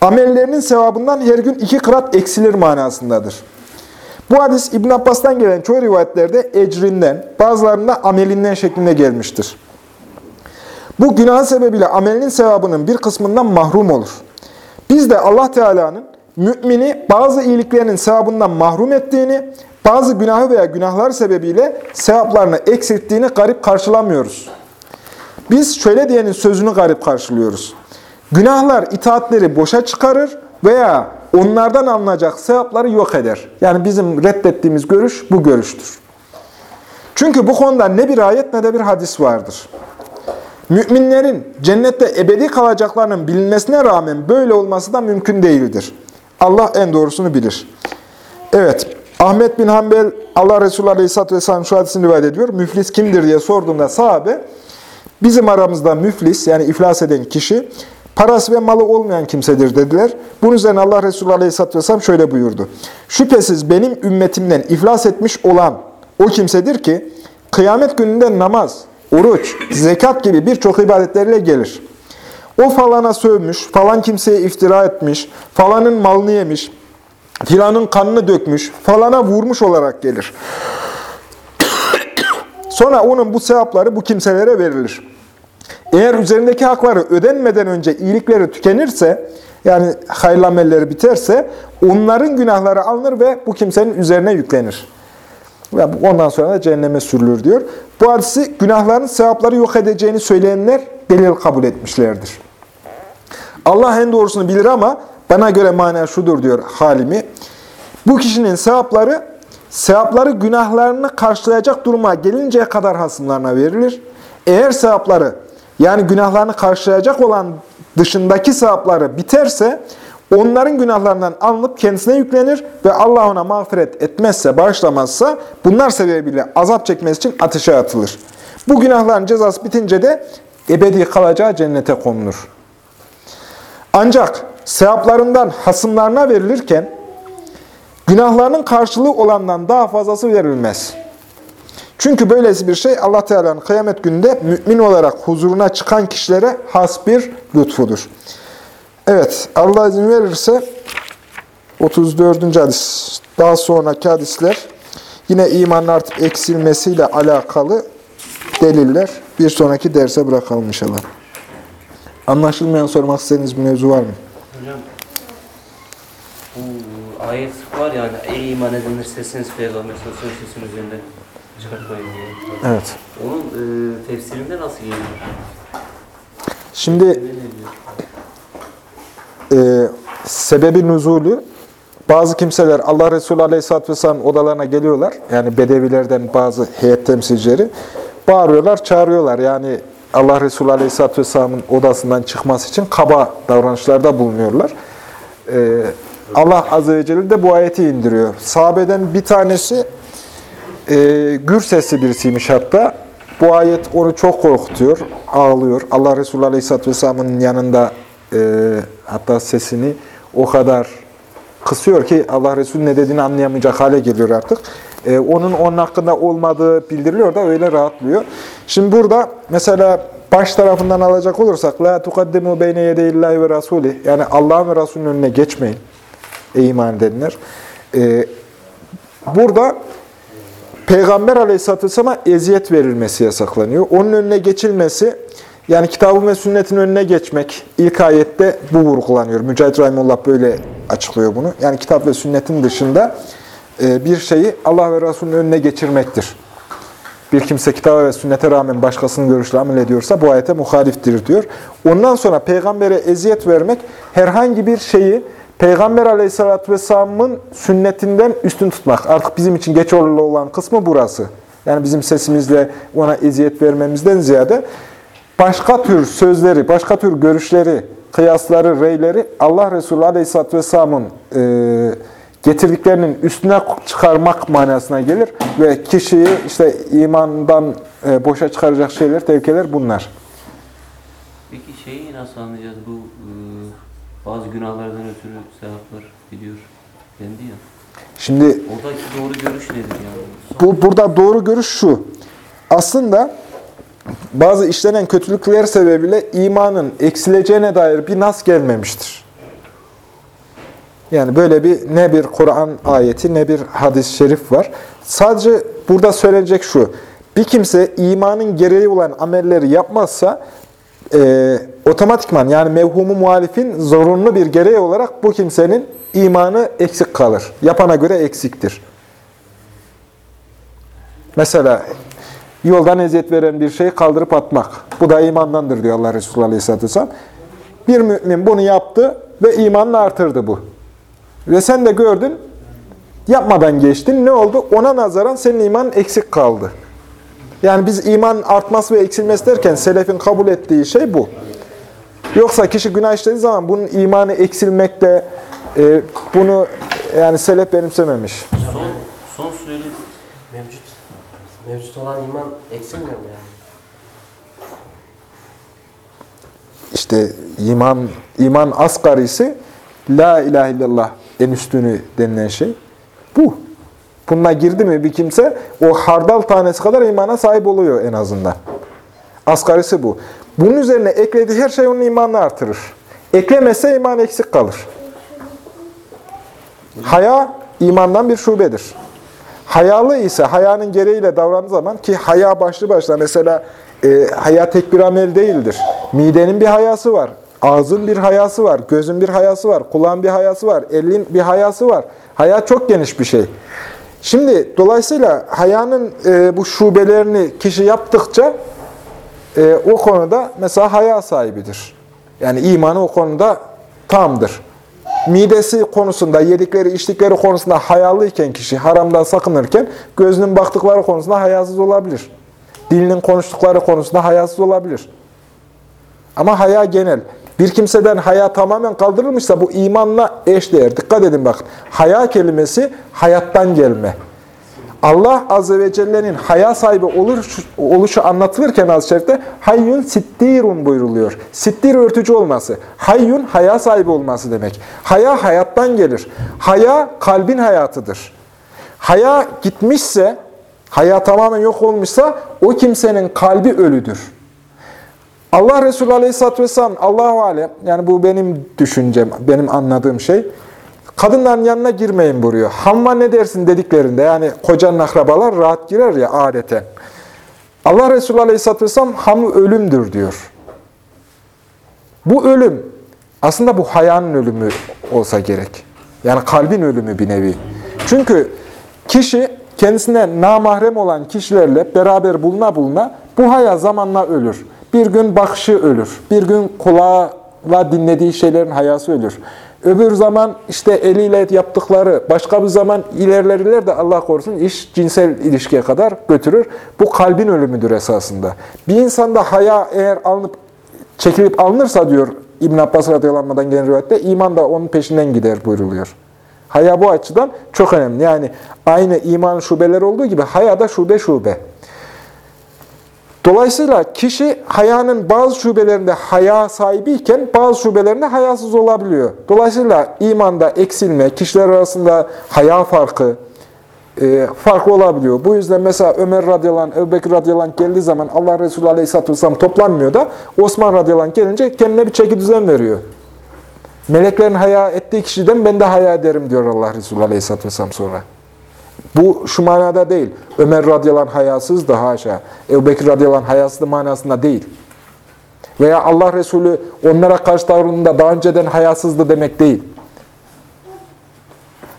amellerinin sevabından her gün iki kırat eksilir manasındadır. Bu hadis İbn Abbas'tan gelen çoğu rivayetlerde ecrinden, bazılarında amelinden şeklinde gelmiştir. Bu günah sebebiyle amelinin sevabının bir kısmından mahrum olur. Biz de Allah Teala'nın mümini bazı iyiliklerinin sevabından mahrum ettiğini, bazı günahı veya günahlar sebebiyle sevaplarını eksilttiğini garip karşılamıyoruz. Biz şöyle diyenin sözünü garip karşılıyoruz. Günahlar itaatleri boşa çıkarır veya onlardan alınacak sevapları yok eder. Yani bizim reddettiğimiz görüş bu görüştür. Çünkü bu konuda ne bir ayet ne de bir hadis vardır. Müminlerin cennette ebedi kalacaklarının bilinmesine rağmen böyle olması da mümkün değildir. Allah en doğrusunu bilir. Evet, Ahmet bin Hanbel, Allah Resulü Aleyhisselatü Vesselam şu hadisini rivayet ediyor. Müflis kimdir diye sorduğunda sahabe, bizim aramızda müflis yani iflas eden kişi, parası ve malı olmayan kimsedir dediler. Bunun üzerine Allah Resulü Aleyhisselatü Vesselam şöyle buyurdu. Şüphesiz benim ümmetimden iflas etmiş olan o kimsedir ki, kıyamet gününde namaz, oruç, zekat gibi birçok ibadetlerle gelir. O falana sövmüş, falan kimseye iftira etmiş, falanın malını yemiş, filanın kanını dökmüş, falana vurmuş olarak gelir. Sonra onun bu sevapları bu kimselere verilir. Eğer üzerindeki hakları ödenmeden önce iyilikleri tükenirse, yani hayırlı amelleri biterse, onların günahları alınır ve bu kimsenin üzerine yüklenir. Ve ondan sonra da cehenneme sürülür diyor. Bu hadisi günahların sevapları yok edeceğini söyleyenler delil kabul etmişlerdir. Allah en doğrusunu bilir ama bana göre mana şudur diyor halimi. Bu kişinin sevapları, sevapları günahlarını karşılayacak duruma gelinceye kadar hasımlarına verilir. Eğer sevapları, yani günahlarını karşılayacak olan dışındaki sevapları biterse, onların günahlarından alınıp kendisine yüklenir ve Allah ona mağfiret etmezse, bağışlamazsa bunlar sebebiyle azap çekmesi için ateşe atılır. Bu günahların cezası bitince de ebedi kalacağı cennete konulur. Ancak sevaplarından hasımlarına verilirken günahlarının karşılığı olandan daha fazlası verilmez. Çünkü böylesi bir şey Allah Teala'nın kıyamet gününde mümin olarak huzuruna çıkan kişilere has bir lütfudur. Evet, Allah izin verirse 34. hadis, daha sonraki hadisler yine imanın artık eksilmesiyle alakalı deliller. Bir sonraki derse bırakalım inşallah. Anlaşılmayan sormak istediğiniz bir mevzu var mı? Hocam bu ayet var ya hani ey iman edenler sesiniz peygamber sosyal sesin üzerinde çıkartmayın diye. Evet. Onun e, tefsirinde nasıl geliyor? Şimdi e, sebebi nüzulü bazı kimseler Allah Resulü Aleyhisselatü Vesselam odalarına geliyorlar. Yani bedevilerden bazı heyet temsilcileri bağırıyorlar, çağırıyorlar. Yani Allah Resulü Aleyhisselatü Vesselam'ın odasından çıkması için kaba davranışlarda bulunuyorlar. Ee, Allah Azze ve Celle de bu ayeti indiriyor. Sahabeden bir tanesi e, gür sesli birisiymiş hatta. Bu ayet onu çok korkutuyor, ağlıyor. Allah Resulü Aleyhisselatü Vesselam'ın yanında e, hatta sesini o kadar kısıyor ki Allah Resulü ne dediğini anlayamayacak hale geliyor artık. E, onun onun hakkında olmadığı bildiriliyor da öyle rahatlıyor. Şimdi burada mesela baş tarafından alacak olursak la tukaddimu beyne yedeyillahi ve rasuli yani Allah'ın ve Resulünün önüne geçmeyin ey iman edenler. E, burada Peygamber Aleyhisselatü Vesselam'a eziyet verilmesi yasaklanıyor. Onun önüne geçilmesi, yani kitabın ve sünnetin önüne geçmek, ilk ayette bu vurgulanıyor. Mücahit Rahimullah böyle açıklıyor bunu. Yani kitap ve sünnetin dışında bir şeyi Allah ve Resulünün önüne geçirmektir. Bir kimse kitaba ve sünnete rağmen başkasının görüşle amel ediyorsa bu ayete muhaliftir diyor. Ondan sonra peygambere eziyet vermek herhangi bir şeyi Peygamber aleyhissalatü vesselamın sünnetinden üstün tutmak. Artık bizim için geçerli olan kısmı burası. Yani bizim sesimizle ona eziyet vermemizden ziyade başka tür sözleri, başka tür görüşleri, kıyasları, reyleri Allah Resulü aleyhissalatü vesselamın e, getirdiklerinin üstüne çıkarmak manasına gelir. Ve kişiyi işte imandan e, boşa çıkaracak şeyler, tehlikeler bunlar. Peki şeyi nasıl anlayacağız? Bu e, bazı günahlardan ötürü sevaplar gidiyor dendi ya. Şimdi Oradaki doğru görüş nedir yani? Bu burada doğru görüş şu. Aslında bazı işlenen kötülükler sebebiyle imanın eksileceğine dair bir nas gelmemiştir. Yani böyle bir ne bir Kur'an ayeti ne bir hadis-i şerif var. Sadece burada söylenecek şu. Bir kimse imanın gereği olan amelleri yapmazsa e, otomatikman yani mevhumu muhalifin zorunlu bir gereği olarak bu kimsenin imanı eksik kalır. Yapana göre eksiktir. Mesela yoldan eziyet veren bir şeyi kaldırıp atmak. Bu da imandandır diyor Allah Resulü Aleyhisselatü Vesselam. Bir mümin bunu yaptı ve imanını artırdı bu. Ve sen de gördün, yapmadan geçtin. Ne oldu? Ona nazaran senin iman eksik kaldı. Yani biz iman artması ve eksilmesi derken selefin kabul ettiği şey bu. Yoksa kişi günah işlediği zaman bunun imanı eksilmekte, e, bunu yani selef benimsememiş. Son, son süreli Mevcut. Mevcut olan iman eksilmiyor mu yani? İşte iman iman asgarisi la ilahe illallah en üstünü denilen şey bu. Bununla girdi mi bir kimse o hardal tanesi kadar imana sahip oluyor en azından. Asgarisi bu. Bunun üzerine eklediği her şey onun imanını artırır. Eklemezse iman eksik kalır. Haya imandan bir şubedir. Hayalı ise hayanın gereğiyle davrandığı zaman ki haya başlı başına mesela e, haya tek bir amel değildir. Midenin bir hayası var, ağzın bir hayası var, gözün bir hayası var, kulağın bir hayası var, elin bir hayası var. Haya çok geniş bir şey. Şimdi dolayısıyla hayanın e, bu şubelerini kişi yaptıkça e, o konuda mesela haya sahibidir. Yani imanı o konuda tamdır. Midesi konusunda, yedikleri, içtikleri konusunda hayalıyken kişi, haramdan sakınırken gözünün baktıkları konusunda hayasız olabilir. Dilinin konuştukları konusunda hayasız olabilir. Ama haya genel. Bir kimseden haya tamamen kaldırılmışsa bu imanla eşdeğer. Dikkat edin bakın. Haya kelimesi hayattan gelme. Allah Azze ve Celle'nin haya sahibi olur, oluşu anlatılırken az şerifte hayyun sittirun buyruluyor. Sittir örtücü olması. Hayyun haya sahibi olması demek. Haya hayattan gelir. Haya kalbin hayatıdır. Haya gitmişse, haya tamamen yok olmuşsa o kimsenin kalbi ölüdür. Allah Resulü Aleyhisselatü Vesselam Allahu Alem, yani bu benim düşüncem, benim anladığım şey, kadınların yanına girmeyin buyuruyor. Hamma ne dersin dediklerinde, yani kocanın akrabalar rahat girer ya adete. Allah Resulü Aleyhisselatü Vesselam hamı ölümdür diyor. Bu ölüm, aslında bu hayanın ölümü olsa gerek. Yani kalbin ölümü bir nevi. Çünkü kişi kendisine namahrem olan kişilerle beraber buluna buluna bu haya zamanla ölür. Bir gün bakışı ölür. Bir gün kulağıyla dinlediği şeylerin hayası ölür. Öbür zaman işte eliyle yaptıkları, başka bir zaman ilerleriler de Allah korusun iş cinsel ilişkiye kadar götürür. Bu kalbin ölümüdür esasında. Bir insanda haya eğer alınıp çekilip alınırsa diyor İbn Abbas radıyallahu gelen rivayette iman da onun peşinden gider buyruluyor. Haya bu açıdan çok önemli. Yani aynı iman şubeleri olduğu gibi haya da şube şube. Dolayısıyla kişi hayanın bazı şubelerinde haya sahibiyken bazı şubelerinde hayasız olabiliyor. Dolayısıyla imanda eksilme, kişiler arasında haya farkı e, farklı olabiliyor. Bu yüzden mesela Ömer radıyallahu anh, Ebu Bekir radıyallahu anh geldiği zaman Allah Resulü aleyhisselatü vesselam toplanmıyor da Osman radıyallahu anh gelince kendine bir çeki düzen veriyor. Meleklerin haya ettiği kişiden ben de haya ederim diyor Allah Resulü aleyhisselatü vesselam sonra. Bu şu manada değil. Ömer radıyallahu hayasız da haşa. Ebu Bekir radıyallahu hayasız manasında değil. Veya Allah Resulü onlara karşı tavrında daha önceden hayasızdı demek değil.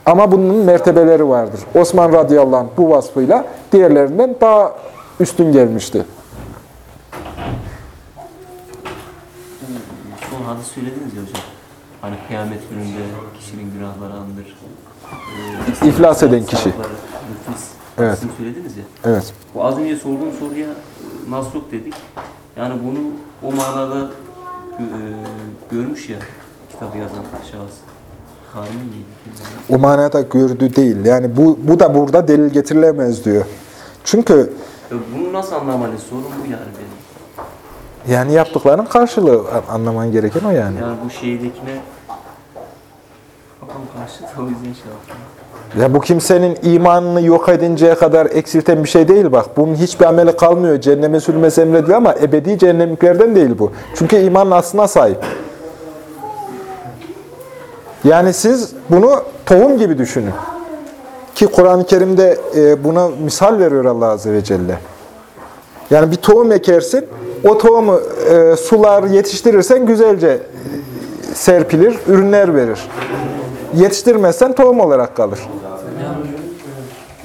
Ama bunun mertebeleri vardır. Osman radıyallahu anh bu vasfıyla diğerlerinden daha üstün gelmişti. Son hadis söylediniz ya hocam. Hani kıyamet gününde kişinin günahları alınır. İflas eden kişi. Evet. Hadisini söylediniz ya. Evet. Bu az önce sorduğum soruya e, nas yok dedik. Yani bunu o manada e, görmüş ya kitabı yazan şahıs. O manada gördü değil. Yani bu, bu da burada delil getirilemez diyor. Çünkü Ya Bunu nasıl anlamalı? Sorun bu yani benim. yani yaptıklarının karşılığı anlaman gereken o yani. Yani bu şeydekine Ya bu kimsenin imanını yok edinceye kadar eksilten bir şey değil bak. Bunun hiçbir ameli kalmıyor. Cehenneme sürmesi emrediliyor ama ebedi cehennemliklerden değil bu. Çünkü imanın aslına sahip. Yani siz bunu tohum gibi düşünün. Ki Kur'an-ı Kerim'de e, buna misal veriyor Allah Azze ve Celle. Yani bir tohum ekersin, o tohumu e, sular yetiştirirsen güzelce e, serpilir, ürünler verir. Yetiştirmezsen tohum olarak kalır.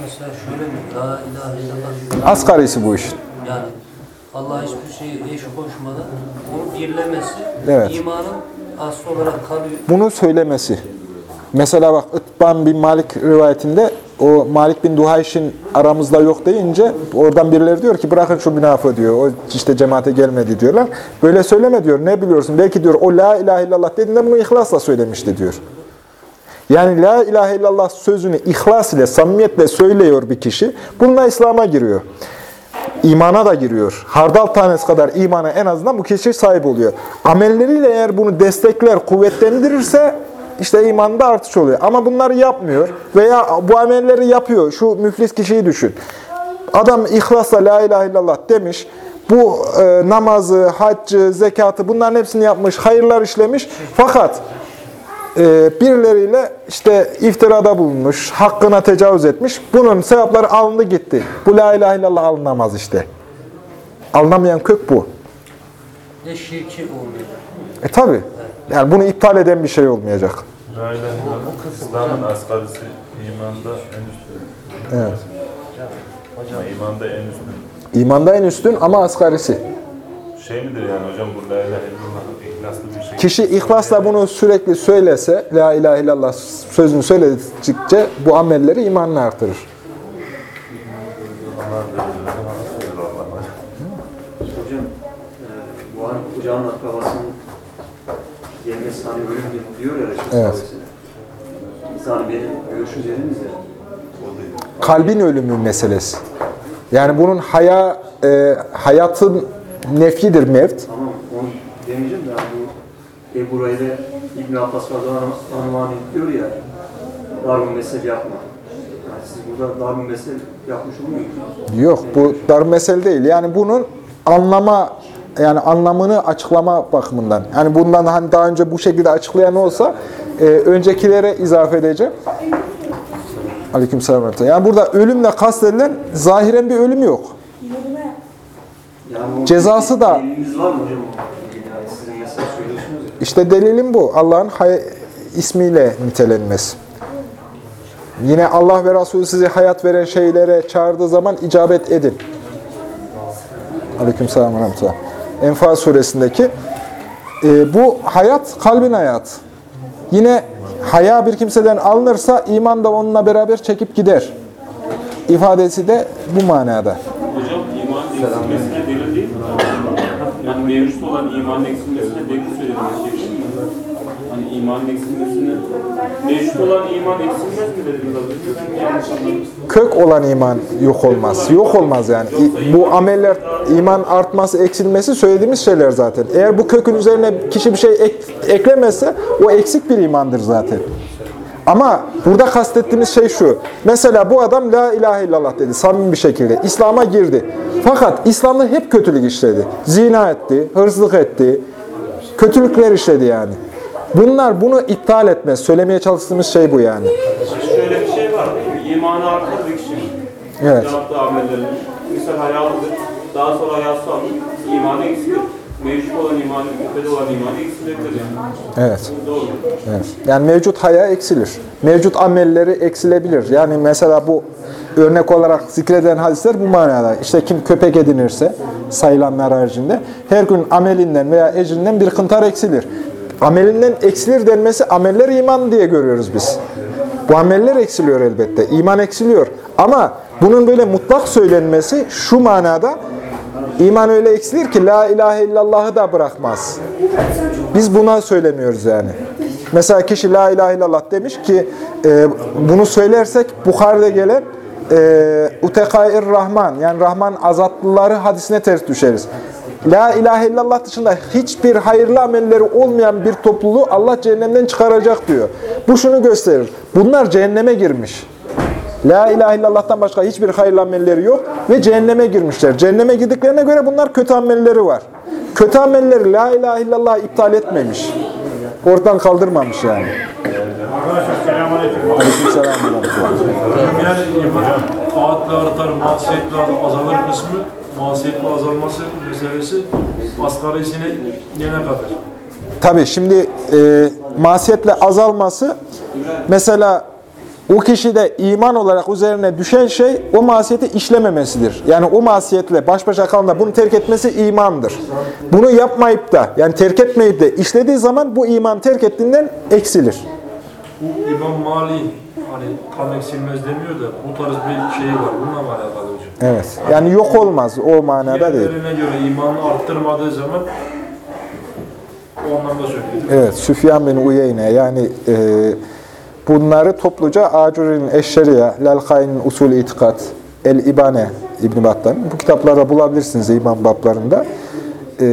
Mesela şöyle mi? La ilahe illallah. Asgarisi bu işin. Yani Allah hiçbir şeyi eş koşmadan onu birlemesi Evet. imanın aslı olarak kalıyor. Bunu söylemesi. Mesela bak İtban bin Malik rivayetinde o Malik bin Duhayş'in aramızda yok deyince oradan birileri diyor ki bırakın şu münafığı diyor. O işte cemaate gelmedi diyorlar. Böyle söyleme diyor. Ne biliyorsun? Belki diyor o la ilahe illallah dediğinde bunu ihlasla söylemişti diyor. Yani la ilahe illallah sözünü ihlas ile, samimiyetle söylüyor bir kişi. Bununla İslam'a giriyor. İmana da giriyor. Hardal tanesi kadar imana en azından bu kişi sahip oluyor. Amelleriyle eğer bunu destekler, kuvvetlendirirse işte imanında artış oluyor. Ama bunları yapmıyor veya bu amelleri yapıyor. Şu müflis kişiyi düşün. Adam ihlasla la ilahe illallah demiş. Bu e, namazı, haccı, zekatı bunların hepsini yapmış, hayırlar işlemiş. Fakat birileriyle işte iftirada bulunmuş, hakkına tecavüz etmiş. Bunun sevapları alındı gitti. Bu la ilahe illallah alınamaz işte. Alınamayan kök bu. Ne şirki olmuyor. E tabi. Yani bunu iptal eden bir şey olmayacak. La ilahe illallah İslam'ın asgarisi imanda en üstün. Evet. Ama imanda en üstün. İmanda en üstün ama asgarisi. Şey midir yani hocam bu la ilahe illallah ihlaslı bir şey. Kişi ihlasla bunu sürekli söylese, la ilahe illallah sözünü söyledikçe bu amelleri imanını artırır. Hocam, e, bu an kucağın akrabasının gelmesi hani ölüm diyor ya Resul Evet. Hani benim görüşüm dediniz ya. kalbin ölümü meselesi. Yani bunun haya e, hayatın nefyidir mevt. Tamam onu demeyeceğim de hani bu Ebu Hureyre İbn Abbas radıyallahu anh diyor ya darun mesel yapma. Yani siz burada darun mesel yapmış olmuyor musunuz? Yok bu dar mesele değil. Yani bunun anlama yani anlamını açıklama bakımından. Yani bundan hani daha önce bu şekilde açıklayan olsa e, öncekilere izafe edeceğim. Ve rahmetullah. Yani burada ölümle kastedilen zahiren bir ölüm yok. Yani Cezası da- Deliliniz var mı hocam? Yani sizin mesel söylüyorsunuz ya. İşte delilin bu. Allah'ın hay- ismiyle nitelenmesi. Yine Allah ve Resulü sizi hayat veren şeylere çağırdığı zaman icabet edin. Aleykümselam ve rahmetullah. Enfal suresindeki e, bu hayat kalbin hayatı. Yine haya bir kimseden alınırsa iman da onunla beraber çekip gider. İfadesi de bu manada. Hocam iman delil değil mi? Yani mevcut olan iman eksilmesine. Şey değil mi? Hani iman eksilmesine mevcut olan iman eksilmez mi dediniz az. Kök olan iman yok olmaz. Yok olmaz yani. Bu ameller, iman artması, eksilmesi söylediğimiz şeyler zaten. Eğer bu kökün üzerine kişi bir şey ek- eklemezse o eksik bir imandır zaten. Ama burada kastettiğimiz şey şu. Mesela bu adam la ilahe illallah dedi samimi bir şekilde. İslam'a girdi. Fakat İslam'da hep kötülük işledi. Zina etti, hırsızlık etti. Kötülükler işledi yani. Bunlar bunu iptal etmez. Söylemeye çalıştığımız şey bu yani. Şöyle bir şey var? İmanı bir kişinin. Evet. Yaptığı amellerin. Misal hayalıdır. Daha sonra hayatı. İmanı eksilir. Mevcut olan imanı, müptede olan imanı eksilebilir yani. Evet. Doğru. Evet. Yani mevcut haya eksilir. Mevcut amelleri eksilebilir. Yani mesela bu örnek olarak zikreden hadisler bu manada. İşte kim köpek edinirse sayılanlar haricinde her gün amelinden veya ecrinden bir kıntar eksilir. Amelinden eksilir denmesi ameller iman diye görüyoruz biz. Bu ameller eksiliyor elbette. İman eksiliyor. Ama bunun böyle mutlak söylenmesi şu manada iman öyle eksilir ki la ilahe illallah'ı da bırakmaz. Biz buna söylemiyoruz yani. Mesela kişi la ilahe illallah demiş ki e, bunu söylersek Bukhari'de gelen e, Utekair Rahman yani Rahman azatlıları hadisine ters düşeriz. La ilahe illallah dışında hiçbir hayırlı amelleri olmayan bir topluluğu Allah cehennemden çıkaracak diyor. Bu şunu gösterir. Bunlar cehenneme girmiş. La ilahe illallah'tan başka hiçbir hayırlı amelleri yok ve cehenneme girmişler. Cehenneme girdiklerine göre bunlar kötü amelleri var. Kötü amelleri la ilahe illallah iptal etmemiş. Ortadan kaldırmamış yani. Aleykümselam. Yani iman taatle artar, masiyetle azalır kısmı, masiyetle azalması meselesi asgarisine gene kadar. Tabii şimdi e, masiyetle azalması mesela o kişide iman olarak üzerine düşen şey o masiyeti işlememesidir. Yani o masiyetle baş başa kalında bunu terk etmesi imandır. Bunu yapmayıp da yani terk etmeyip de işlediği zaman bu iman terk ettiğinden eksilir. Bu İmam Mali hani tam eksilmez demiyor da bu tarz bir şey var. Bununla mı alakalı hocam? Evet. Yani yok olmaz o manada değil. Diğerlerine göre imanı arttırmadığı zaman o anlamda söylüyor. Evet, Süfyan bin Uyeyne yani e, bunları topluca Acuri'nin Eşşeriya, Lelkay'ın Usul İtikat, El-İbane İbn Battan bu kitaplarda bulabilirsiniz iman bablarında. E,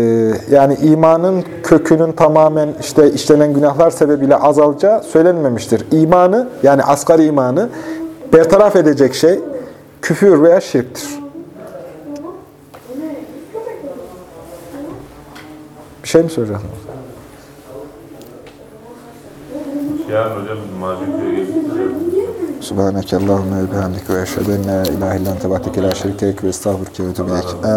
yani imanın kökünün tamamen işte işlenen günahlar sebebiyle azalacağı söylenmemiştir. İmanı yani asgari imanı bertaraf edecek şey küfür veya şirktir. Bir şey mi söyleyeceksin? Yarın hocam Macunköy gelip Subhaneke Allahümme ve bihamdik ve eşhedü en la ilahe illan tebahdike la şerikelek ve estağfurke ve.